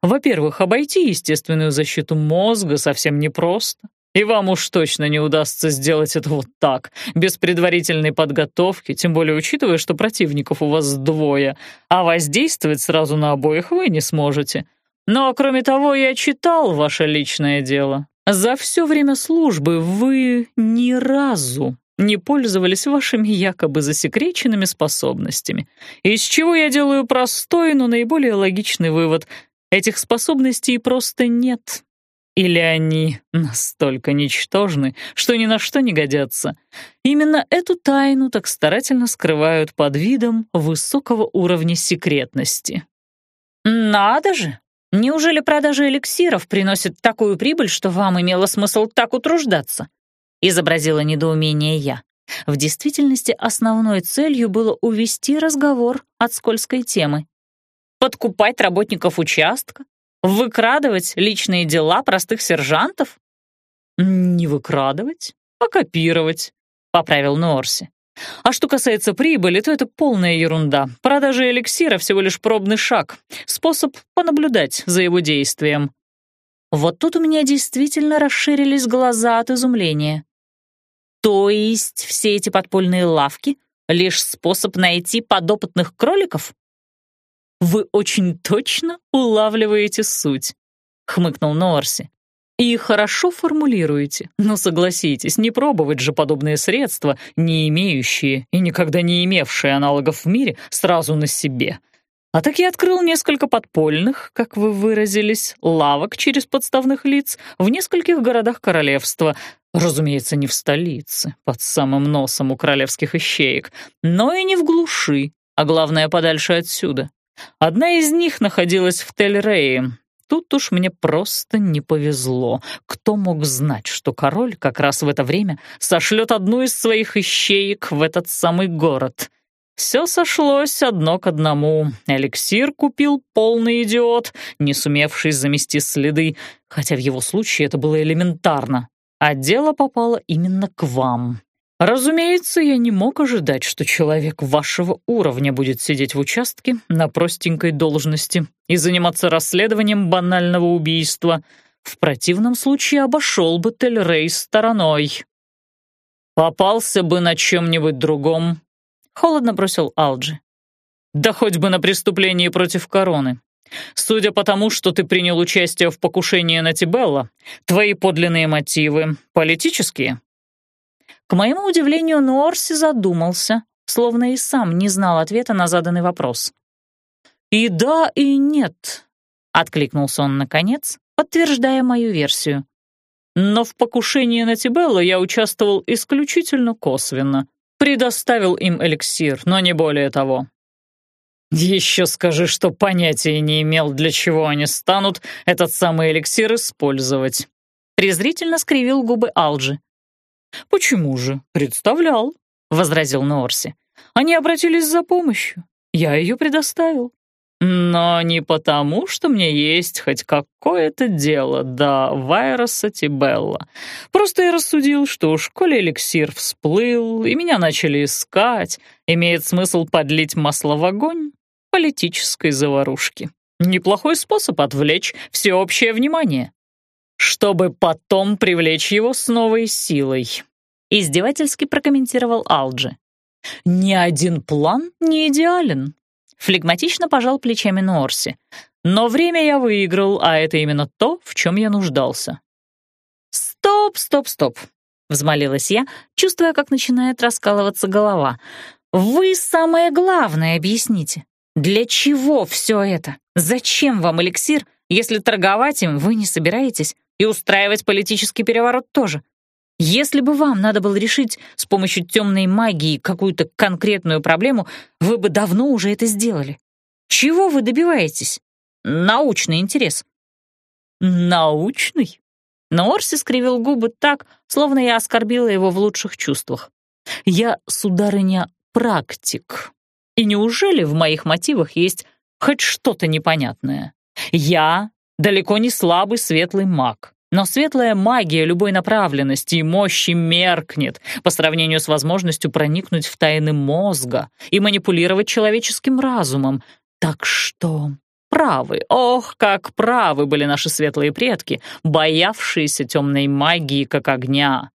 «Во-первых, обойти естественную защиту мозга совсем непросто. И вам уж точно не удастся сделать это вот так, без предварительной подготовки, тем более учитывая, что противников у вас двое, а воздействовать сразу на обоих вы не сможете. Но, кроме того, я читал ваше личное дело. За все время службы вы ни разу не пользовались вашими якобы засекреченными способностями. Из чего я делаю простой, но наиболее логичный вывод. Этих способностей просто нет. Или они настолько ничтожны, что ни на что не годятся. Именно эту тайну так старательно скрывают под видом высокого уровня секретности.
«Надо же!» Неужели продажа эликсиров приносит такую прибыль, что вам имело смысл так утруждаться?» — изобразила недоумение я. В действительности основной целью было увести разговор от скользкой темы. Подкупать работников участка? Выкрадывать личные дела простых сержантов?
«Не выкрадывать, а копировать», — поправил Норси. А что касается прибыли, то это полная ерунда. Продажа эликсира всего лишь пробный шаг, способ понаблюдать за его действием.
Вот тут у меня действительно расширились глаза от изумления. То есть все эти подпольные лавки — лишь способ найти подопытных кроликов?
«Вы очень точно улавливаете суть», — хмыкнул Норси. И хорошо формулируете, но согласитесь, не пробовать же подобные средства, не имеющие и никогда не имевшие аналогов в мире, сразу на себе. А так я открыл несколько подпольных, как вы выразились, лавок через подставных лиц в нескольких городах королевства. Разумеется, не в столице, под самым носом у королевских ищеек, но и не в глуши, а главное, подальше отсюда. Одна из них находилась в Тель-Рее, Тут уж мне просто не повезло. Кто мог знать, что король как раз в это время сошлет одну из своих ищеек в этот самый город? Все сошлось одно к одному. Эликсир купил полный идиот, не сумевший замести следы, хотя в его случае это было элементарно. А дело попало именно к вам. Разумеется, я не мог ожидать, что человек вашего уровня будет сидеть в участке на простенькой должности и заниматься расследованием банального убийства. В противном случае обошел бы Тель-Рей стороной. Попался бы на чем-нибудь другом, — холодно бросил Алджи. Да хоть бы на преступлении против короны. Судя по тому, что ты принял участие в покушении на Тибелла, твои подлинные мотивы политические.
К моему удивлению, Нуорси задумался, словно и сам не знал ответа на заданный вопрос.
«И да, и нет», — откликнулся он наконец, подтверждая мою версию. «Но в покушении на Тибелла я участвовал исключительно косвенно. Предоставил им эликсир, но не более того. Еще скажи, что понятия не имел, для чего они станут этот самый эликсир использовать. Презрительно скривил губы Алджи. «Почему же? Представлял», — возразил Норси. «Они обратились за помощью. Я ее предоставил. Но не потому, что мне есть хоть какое-то дело до Вайроса Тибелла. Просто я рассудил, что уж коли эликсир всплыл, и меня начали искать, имеет смысл подлить масло в огонь политической заварушки. Неплохой способ отвлечь всеобщее внимание, чтобы потом привлечь его с новой силой. Издевательски прокомментировал Алджи. Ни один план не идеален. Флегматично пожал плечами Норси. Но время я выиграл, а это именно то, в чем я нуждался. «Стоп, стоп, стоп!» — взмолилась я, чувствуя, как начинает раскалываться голова. «Вы самое главное объясните. Для чего все это? Зачем вам эликсир, если торговать им вы не собираетесь и устраивать политический переворот тоже? Если бы вам надо было решить с помощью темной магии какую-то конкретную проблему, вы бы давно уже это сделали. Чего вы добиваетесь? Научный интерес. Научный? Но скривил губы так, словно я оскорбила его в лучших чувствах. Я, сударыня, практик. И неужели в моих мотивах есть хоть что-то непонятное? Я далеко не слабый светлый маг, но светлая магия любой направленности и мощи меркнет по сравнению с возможностью проникнуть в тайны мозга и манипулировать человеческим разумом. Так что правы, ох, как правы были наши светлые предки, боявшиеся темной магии как огня.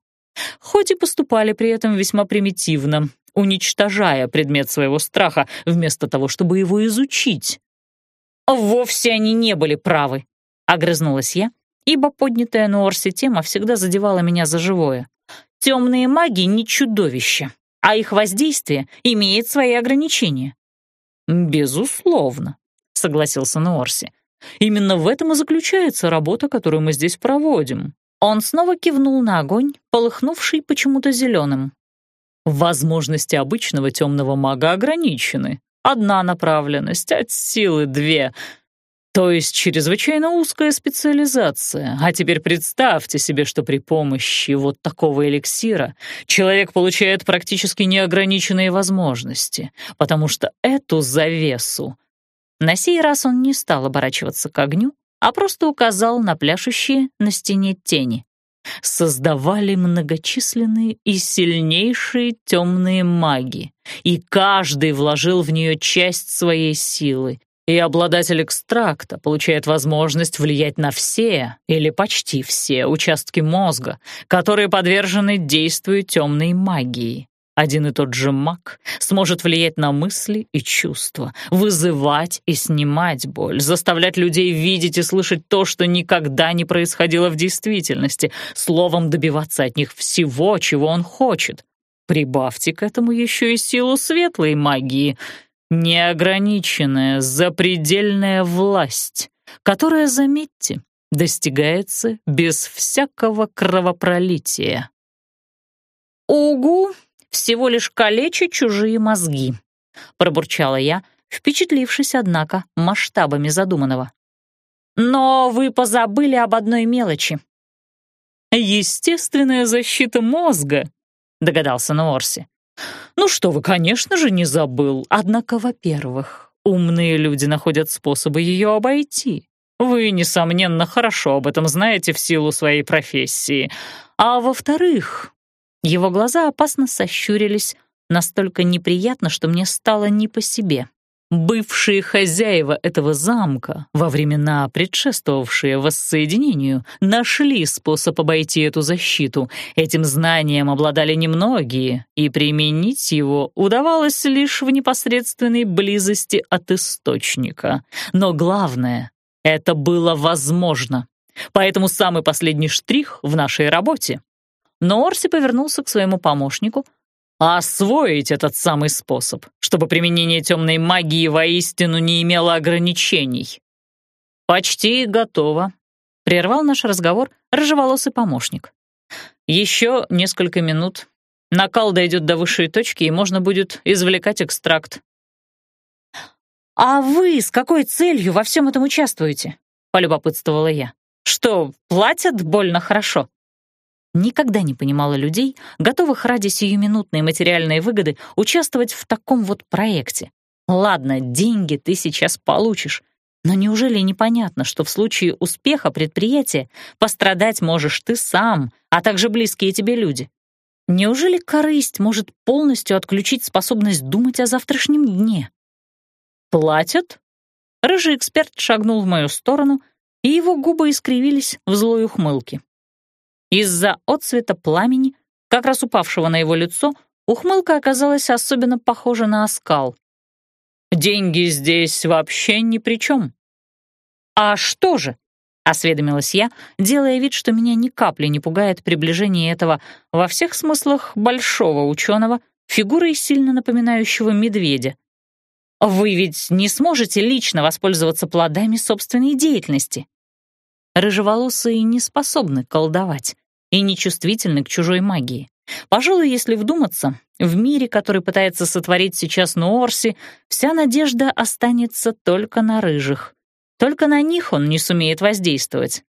Хоть и поступали при этом весьма примитивно, уничтожая предмет своего страха, вместо того, чтобы его изучить. «Вовсе они не были правы», — огрызнулась я, ибо поднятая на тема всегда задевала меня за живое. «Темные маги не чудовища, а их воздействие имеет свои ограничения». «Безусловно», — согласился Нуорси. «Именно в этом и заключается работа, которую мы здесь проводим». Он снова кивнул на огонь, полыхнувший почему-то зеленым. Возможности обычного темного мага ограничены. Одна направленность, от силы две. То есть чрезвычайно узкая специализация. А теперь представьте себе, что при помощи вот такого эликсира человек получает практически неограниченные возможности, потому что эту завесу... На сей раз он не стал оборачиваться к огню, а просто указал на пляшущие на стене тени создавали многочисленные и сильнейшие темные маги, и каждый вложил в нее часть своей силы, и обладатель экстракта получает возможность влиять на все или почти все участки мозга, которые подвержены действию темной магии. Один и тот же маг сможет влиять на мысли и чувства, вызывать и снимать боль, заставлять людей видеть и слышать то, что никогда не происходило в действительности, словом добиваться от них всего, чего он хочет. Прибавьте к этому еще и силу светлой магии, неограниченная, запредельная власть, которая, заметьте, достигается без всякого кровопролития. «Угу!» Всего лишь калеча чужие мозги», — пробурчала я, впечатлившись, однако, масштабами задуманного. «Но вы позабыли об одной мелочи». «Естественная защита мозга», — догадался Норси. «Ну что вы, конечно же, не забыл. Однако, во-первых, умные люди находят способы ее обойти. Вы, несомненно, хорошо об этом знаете в силу своей профессии. А во-вторых,
Его глаза опасно сощурились, настолько неприятно, что мне стало не по себе. Бывшие хозяева этого замка, во времена, предшествовавшие воссоединению, нашли способ обойти эту защиту. Этим знанием обладали немногие, и применить его удавалось лишь в непосредственной близости от источника. Но главное, это было возможно. Поэтому самый последний штрих в нашей работе. Но Орси повернулся к своему помощнику — а освоить этот самый способ, чтобы применение темной магии воистину не имело ограничений. «Почти готово», — прервал наш разговор рыжеволосый помощник. «Еще несколько минут. Накал дойдет до высшей точки, и можно будет извлекать экстракт». «А вы с какой целью во всем этом участвуете?» — полюбопытствовала я. «Что, платят больно хорошо?» Никогда не понимала людей, готовых ради сиюминутной материальной выгоды участвовать в таком вот проекте. Ладно, деньги ты сейчас получишь, но неужели непонятно, что в случае успеха предприятия пострадать можешь ты сам, а также близкие тебе люди? Неужели корысть может полностью отключить способность думать о завтрашнем дне? «Платят?» Рыжий эксперт шагнул в мою сторону, и его губы искривились в злой ухмылке. Из-за отцвета пламени, как раз упавшего на его лицо, ухмылка оказалась особенно похожа на оскал. «Деньги здесь вообще ни при чем». «А что же?» — осведомилась я, делая вид, что меня ни капли не пугает приближение этого во всех смыслах большого ученого, фигурой сильно напоминающего медведя. «Вы ведь не сможете лично воспользоваться плодами собственной деятельности?» Рыжеволосые не способны колдовать и нечувствительны к чужой магии. Пожалуй, если вдуматься, в мире, который пытается сотворить сейчас Нуорси, вся надежда останется только на рыжих. Только на них он не сумеет воздействовать.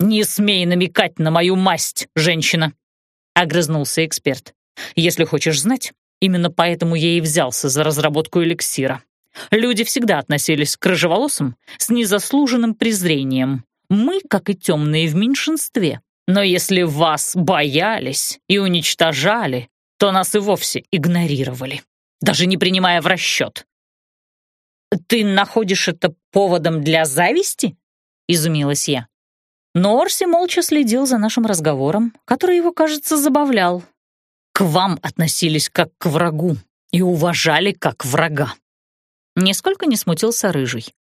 «Не смей намекать на мою масть, женщина!» — огрызнулся эксперт. «Если хочешь знать, именно поэтому я и взялся за разработку эликсира. Люди всегда относились к рыжеволосым с незаслуженным презрением. Мы, как и темные, в меньшинстве. Но если вас боялись и уничтожали, то нас и вовсе игнорировали, даже не принимая в расчет. «Ты находишь это поводом для зависти?» — изумилась я. Но Орси молча следил за нашим разговором, который его, кажется, забавлял. «К вам относились как к врагу и уважали как врага». Нисколько не смутился Рыжий.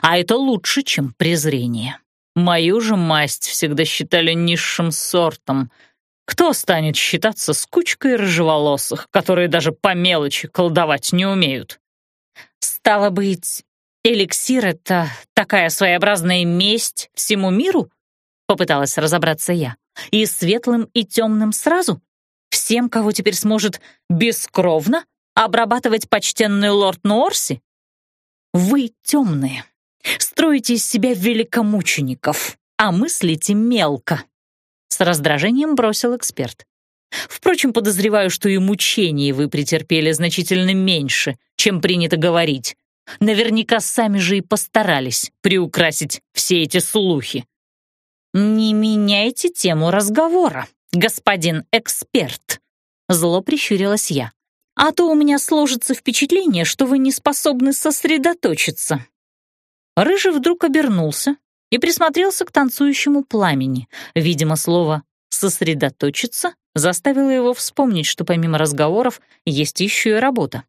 «А это лучше, чем презрение». Мою же масть всегда считали низшим сортом. Кто станет считаться с кучкой рыжеволосых, которые даже по мелочи колдовать не умеют? Стало быть, эликсир — это такая своеобразная месть всему миру? Попыталась разобраться я. И светлым, и темным сразу? Всем, кого теперь сможет бескровно обрабатывать почтенный лорд Норси? Вы темные, Строите из себя великомучеников, а мыслите мелко. С раздражением бросил эксперт. Впрочем, подозреваю, что и мучений вы претерпели значительно меньше, чем принято говорить. Наверняка сами же и постарались приукрасить все эти слухи. «Не меняйте тему разговора, господин эксперт», — зло прищурилась я. «А то у меня сложится впечатление, что вы не способны сосредоточиться». Рыжий вдруг обернулся и присмотрелся к танцующему пламени. Видимо, слово «сосредоточиться» заставило его вспомнить, что помимо разговоров есть еще и работа.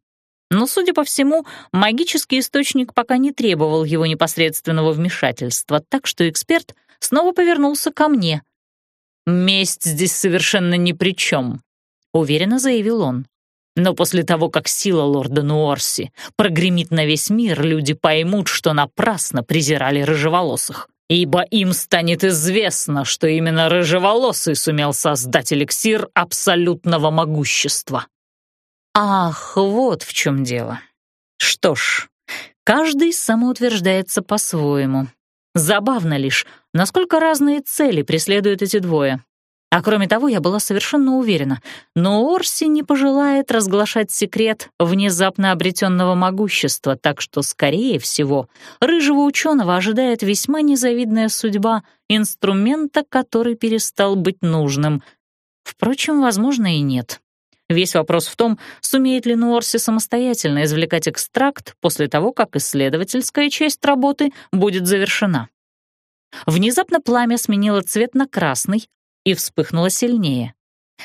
Но, судя по всему, магический источник пока не требовал его непосредственного вмешательства, так что эксперт снова повернулся ко мне. «Месть здесь совершенно ни при чем», — уверенно заявил он. Но после того, как сила лорда Нуорси прогремит на весь мир, люди поймут, что напрасно презирали рыжеволосых. Ибо им станет известно, что именно рыжеволосый сумел создать эликсир абсолютного могущества. Ах, вот в чем дело. Что ж, каждый самоутверждается по-своему. Забавно лишь, насколько разные цели преследуют эти двое. А кроме того, я была совершенно уверена, но Орси не пожелает разглашать секрет внезапно обретенного могущества, так что, скорее всего, рыжего ученого ожидает весьма незавидная судьба инструмента, который перестал быть нужным. Впрочем, возможно и нет. Весь вопрос в том, сумеет ли Нуорси самостоятельно извлекать экстракт после того, как исследовательская часть работы будет завершена. Внезапно пламя сменило цвет на красный и вспыхнуло сильнее.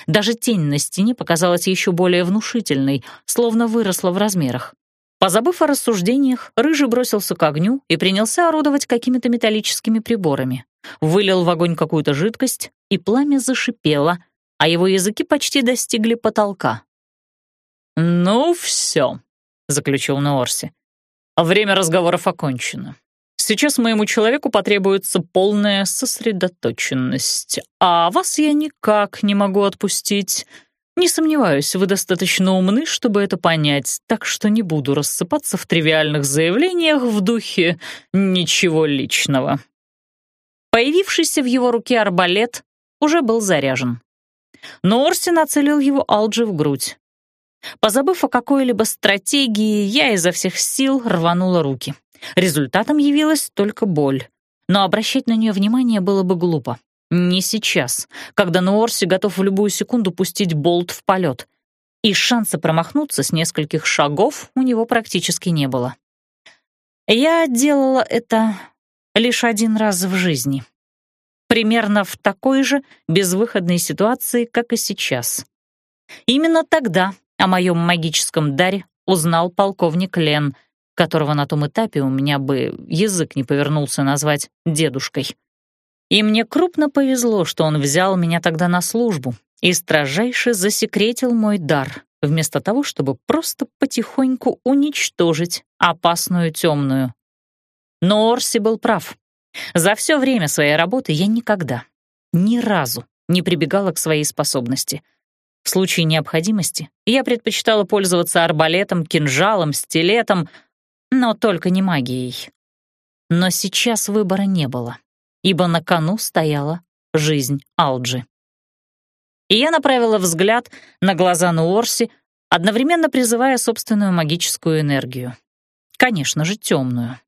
Даже тень на стене показалась еще более внушительной, словно выросла в размерах. Позабыв о рассуждениях, Рыжий бросился к огню и принялся орудовать какими-то металлическими приборами. Вылил в огонь какую-то жидкость, и пламя зашипело, а его языки почти достигли потолка. «Ну все», — заключил Наорси. «Время разговоров окончено. Сейчас моему человеку потребуется полная сосредоточенность, а вас я никак не могу отпустить. Не сомневаюсь, вы достаточно умны, чтобы это понять, так что не буду рассыпаться в тривиальных заявлениях в духе «ничего личного». Появившийся в его руке арбалет уже был заряжен. Но Орси нацелил его Алджи в грудь. Позабыв о какой-либо стратегии, я изо всех сил рванула руки. Результатом явилась только боль. Но обращать на нее внимание было бы глупо. Не сейчас, когда Нуорси готов в любую секунду пустить болт в полет. И шанса промахнуться с нескольких шагов у него практически не было. Я делала это лишь один раз в жизни. Примерно в такой же безвыходной ситуации, как и сейчас. Именно тогда о моем магическом даре узнал полковник Лен — которого на том этапе у меня бы язык не повернулся назвать дедушкой. И мне крупно повезло, что он взял меня тогда на службу и строжайше засекретил мой дар, вместо того, чтобы просто потихоньку уничтожить опасную темную. Но Орси был прав. За все время своей работы я никогда, ни разу не прибегала к своей способности. В случае необходимости я предпочитала пользоваться арбалетом, кинжалом, стилетом — но только не магией. Но сейчас выбора не было, ибо на кону стояла жизнь Алджи. И я направила взгляд на глаза Нуорси, одновременно призывая собственную магическую энергию. Конечно же, темную.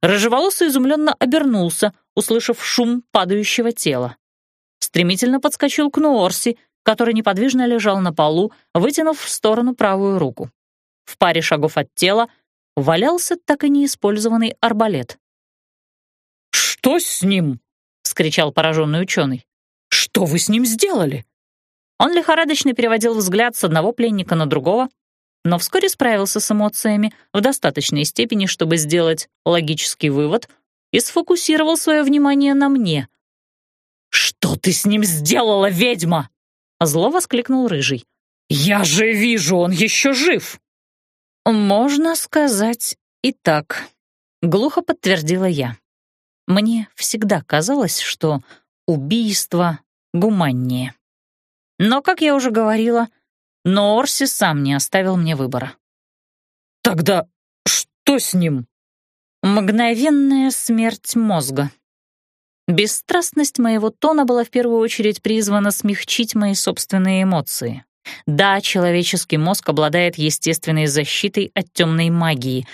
Рыжеволосый изумленно обернулся, услышав шум падающего тела. Стремительно подскочил к Нуорси, который неподвижно лежал на полу, вытянув в сторону правую руку. В паре шагов от тела — валялся так и неиспользованный арбалет. «Что с ним?» — вскричал пораженный ученый. «Что вы с ним сделали?» Он лихорадочно переводил взгляд с одного пленника на другого, но вскоре справился с эмоциями в достаточной степени, чтобы сделать логический вывод и сфокусировал свое внимание на мне. «Что ты с ним сделала, ведьма?» — зло воскликнул Рыжий. «Я же вижу, он еще жив!» «Можно сказать и так», — глухо подтвердила я. Мне всегда казалось, что убийство гуманнее. Но, как я уже говорила, Норси сам не оставил мне выбора. «Тогда что с ним?» «Мгновенная смерть мозга», Бесстрастность моего тона была в первую очередь призвана смягчить мои собственные эмоции. Да, человеческий мозг обладает естественной защитой от темной магии,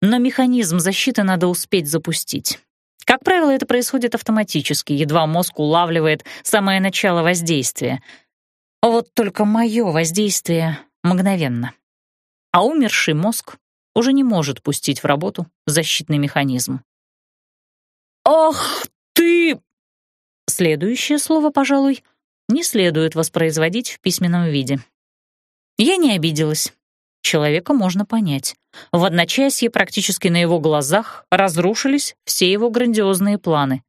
но механизм защиты надо успеть запустить. Как правило, это происходит автоматически, едва мозг улавливает самое начало воздействия. Вот только мое воздействие мгновенно. А умерший мозг уже не может пустить в работу защитный механизм. «Ах ты!» Следующее слово, пожалуй, не следует воспроизводить в письменном виде. Я не обиделась. Человека можно понять. В одночасье практически на его глазах разрушились все его грандиозные планы.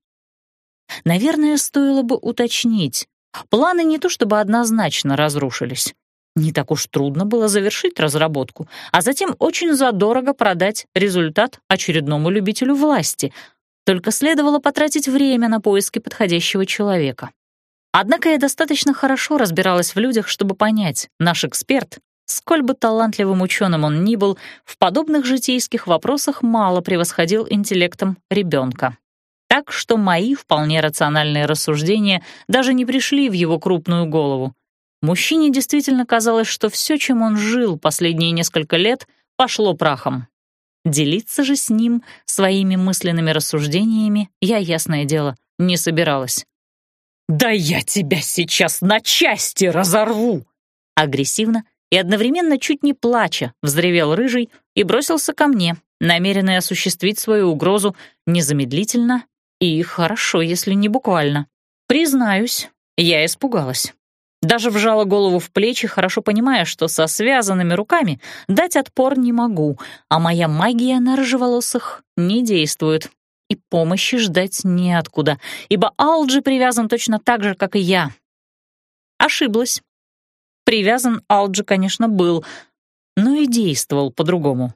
Наверное, стоило бы уточнить. Планы не то чтобы однозначно разрушились. Не так уж трудно было завершить разработку, а затем очень задорого продать результат очередному любителю власти. Только следовало потратить время на поиски подходящего человека. Однако я достаточно хорошо разбиралась в людях, чтобы понять, наш эксперт, сколь бы талантливым ученым он ни был, в подобных житейских вопросах мало превосходил интеллектом ребенка. Так что мои вполне рациональные рассуждения даже не пришли в его крупную голову. Мужчине действительно казалось, что все, чем он жил последние несколько лет, пошло прахом. Делиться же с ним своими мысленными рассуждениями я, ясное дело, не собиралась.
«Да я тебя сейчас на части разорву!» Агрессивно и одновременно чуть не плача взревел рыжий и бросился ко мне, намеренный осуществить свою угрозу незамедлительно и хорошо, если не буквально. Признаюсь, я испугалась. Даже вжала голову в плечи, хорошо понимая, что со связанными руками дать отпор не могу, а моя магия на рыжеволосых не действует. И помощи ждать неоткуда, ибо Алджи привязан точно так же, как и я. Ошиблась. Привязан Алджи, конечно, был, но и действовал по-другому.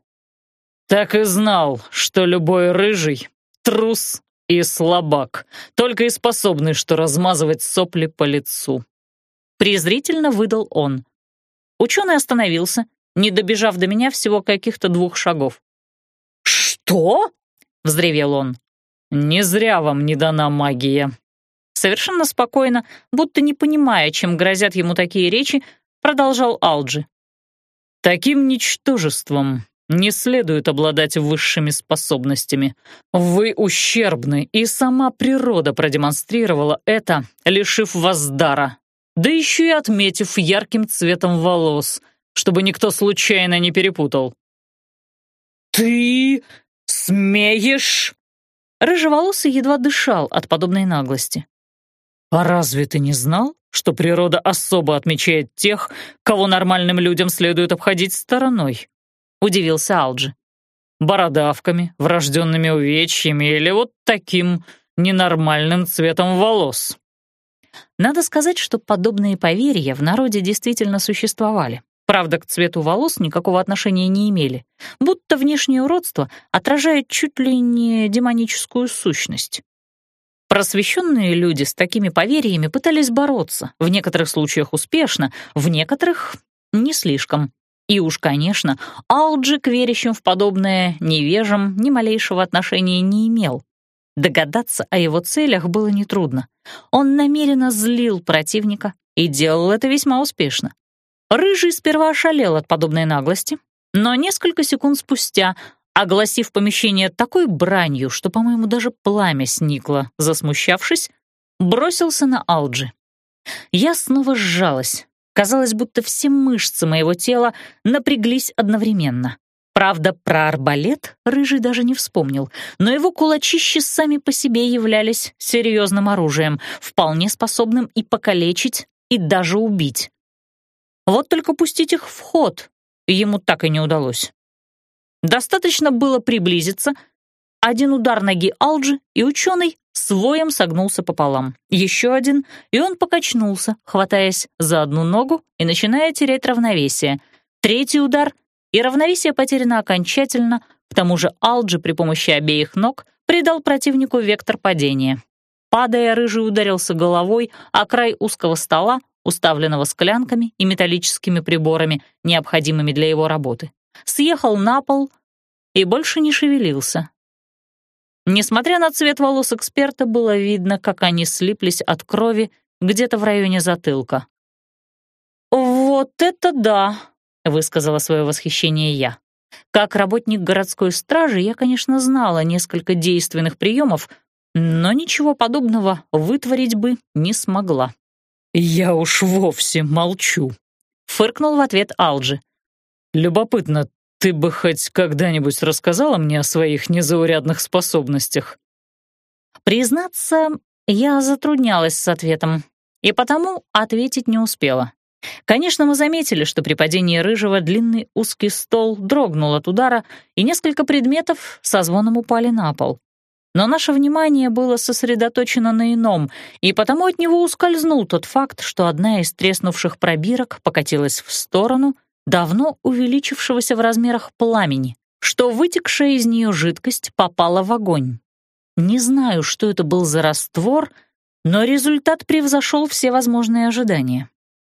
«Так и знал, что любой рыжий — трус и слабак, только и способный, что размазывать сопли по лицу», презрительно выдал он. Ученый остановился, не добежав до меня всего каких-то двух шагов. «Что?» — взревел он. «Не зря вам не дана магия». Совершенно спокойно, будто не понимая, чем грозят ему такие речи, продолжал Алджи. «Таким ничтожеством не следует обладать высшими способностями. Вы ущербны, и сама природа продемонстрировала это, лишив вас дара да еще и отметив ярким цветом волос, чтобы никто случайно не перепутал. «Ты смеешь?» Рыжеволосый едва дышал от подобной наглости. «А разве ты не знал, что природа особо отмечает тех, кого нормальным людям следует обходить стороной?» — удивился Алджи. «Бородавками, врожденными увечьями или вот таким ненормальным цветом волос?» Надо сказать, что подобные поверья в народе действительно существовали. Правда, к цвету волос никакого отношения не имели, будто внешнее уродство отражает чуть ли не демоническую сущность. Просвещенные люди с такими поверьями пытались бороться, в некоторых случаях успешно, в некоторых — не слишком. И уж, конечно, Алджи к верящим в подобное невежам ни малейшего отношения не имел. Догадаться о его целях было нетрудно. Он намеренно злил противника и делал это весьма успешно. Рыжий сперва ошалел от подобной наглости, но несколько секунд спустя, огласив помещение такой бранью, что, по-моему, даже пламя сникло, засмущавшись, бросился на Алджи. Я снова сжалась. Казалось, будто все мышцы моего тела напряглись одновременно. Правда, про арбалет Рыжий даже не вспомнил, но его кулачищи сами по себе являлись серьезным оружием, вполне способным и покалечить, и даже убить. Вот только пустить их в ход ему так и не удалось. Достаточно было приблизиться, один удар ноги Алджи, и ученый своем согнулся пополам. Еще один, и он покачнулся, хватаясь за одну ногу и начиная терять равновесие. Третий удар — и равновесие потеряно окончательно, к тому же Алджи при помощи обеих ног придал противнику вектор падения. Падая, рыжий ударился головой о край узкого стола, уставленного склянками и металлическими приборами, необходимыми для его работы. Съехал на пол и больше не шевелился. Несмотря на цвет волос эксперта, было видно, как они слиплись от крови где-то в районе затылка. «Вот это да!» высказала свое восхищение я. Как работник городской стражи я, конечно, знала несколько действенных приемов, но ничего подобного вытворить бы не смогла. «Я уж вовсе молчу», — фыркнул в ответ Алджи. «Любопытно, ты бы хоть когда-нибудь рассказала мне о своих незаурядных способностях?» Признаться, я затруднялась с ответом, и потому ответить не успела. Конечно, мы заметили, что при падении рыжего длинный узкий стол дрогнул от удара, и несколько предметов со звоном упали на пол. Но наше внимание было сосредоточено на ином, и потому от него ускользнул тот факт, что одна из треснувших пробирок покатилась в сторону давно увеличившегося в размерах пламени, что вытекшая из нее жидкость попала в огонь. Не знаю, что это был за раствор, но результат превзошел все возможные ожидания.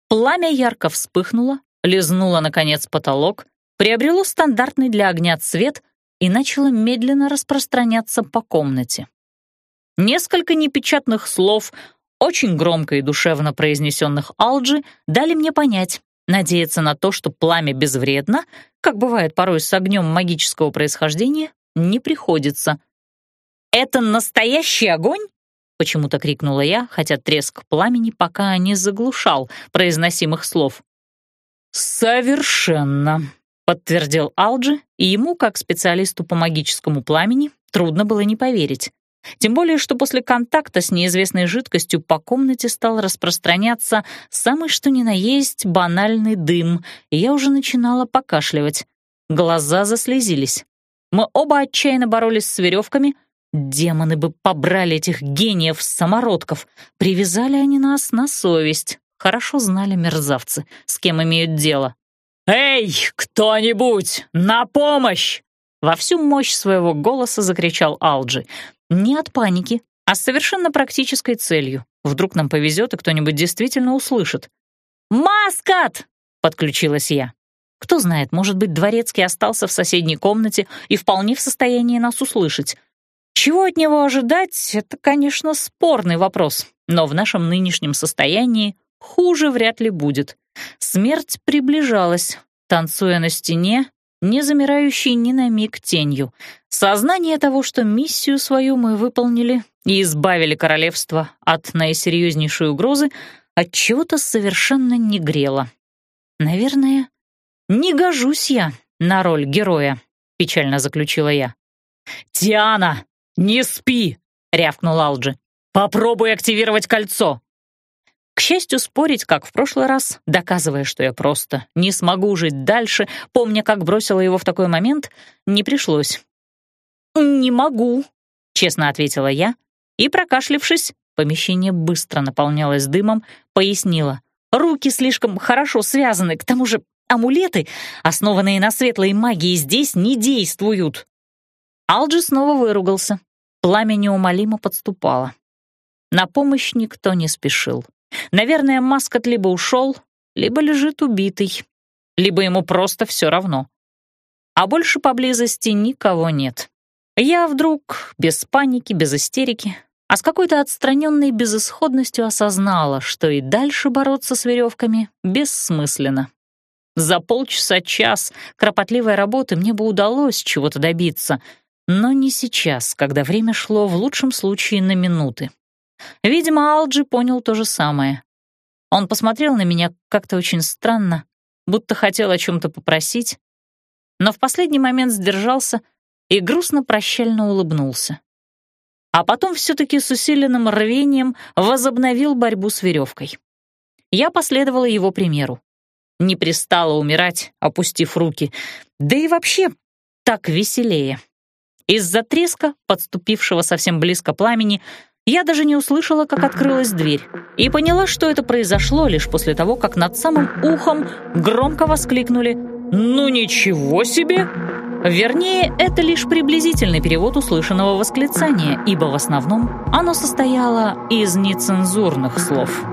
Пламя ярко вспыхнуло, лизнуло, наконец, потолок, приобрело стандартный для огня цвет и начало медленно распространяться по комнате. Несколько непечатных слов, очень громко и душевно произнесенных Алджи, дали мне понять, надеяться на то, что пламя безвредно, как бывает порой с огнем магического происхождения, не приходится. «Это настоящий огонь?»
— почему-то крикнула я, хотя треск пламени пока не заглушал произносимых слов.
«Совершенно», — подтвердил Алджи, и ему, как специалисту по магическому пламени, трудно было не поверить. Тем более, что после контакта с неизвестной жидкостью по комнате стал распространяться самый что ни на есть банальный дым, и я уже начинала покашливать. Глаза заслезились. Мы оба отчаянно боролись с веревками. Демоны бы побрали этих гениев-самородков. Привязали они нас на совесть. Хорошо знали мерзавцы, с кем имеют дело.
«Эй, кто-нибудь, на помощь!»
Во всю мощь своего голоса закричал Алджи. Не от паники, а с совершенно практической целью. Вдруг нам повезет, и кто-нибудь действительно услышит. «Маскат!» — подключилась я. Кто знает, может быть, Дворецкий остался в соседней комнате и вполне в состоянии нас услышать. Чего от него ожидать, это, конечно, спорный вопрос, но в нашем нынешнем состоянии хуже вряд ли будет. Смерть приближалась, танцуя на стене, не замирающей ни на миг тенью. Сознание того, что миссию свою мы выполнили и избавили королевство от наисерьезнейшей угрозы, от чего-то совершенно не грело. Наверное, не гожусь я на роль героя, печально заключила я.
«Тиана, не спи!» — рявкнул Алджи. «Попробуй активировать кольцо!»
К счастью, спорить, как в прошлый раз, доказывая, что я просто не смогу жить дальше, помня, как бросила его в такой момент, не пришлось. «Не могу», — честно ответила я, и, прокашлившись, помещение быстро наполнялось дымом, пояснила. «Руки слишком хорошо связаны, к тому же амулеты, основанные на светлой магии, здесь не действуют». Алджи снова выругался. Пламя неумолимо подступало. На помощь никто не спешил. Наверное, Маскот либо ушел, либо лежит убитый, либо ему просто все равно. А больше поблизости никого нет. Я вдруг, без паники, без истерики, а с какой-то отстраненной безысходностью осознала, что и дальше бороться с веревками бессмысленно. За полчаса-час кропотливой работы мне бы удалось чего-то добиться, но не сейчас, когда время шло в лучшем случае на минуты. Видимо, Алджи понял то же самое. Он посмотрел на меня как-то очень странно, будто хотел о чем-то попросить, но в последний момент сдержался и грустно-прощально улыбнулся. А потом все-таки с усиленным рвением возобновил борьбу с веревкой. Я последовала его примеру. Не пристала умирать, опустив руки, да и вообще так веселее. Из-за треска, подступившего совсем близко пламени, я даже не услышала, как открылась дверь, и поняла, что это произошло лишь после того, как над самым ухом громко воскликнули «Ну ничего себе!» Вернее, это лишь приблизительный перевод услышанного восклицания, ибо в основном оно состояло из нецензурных слов.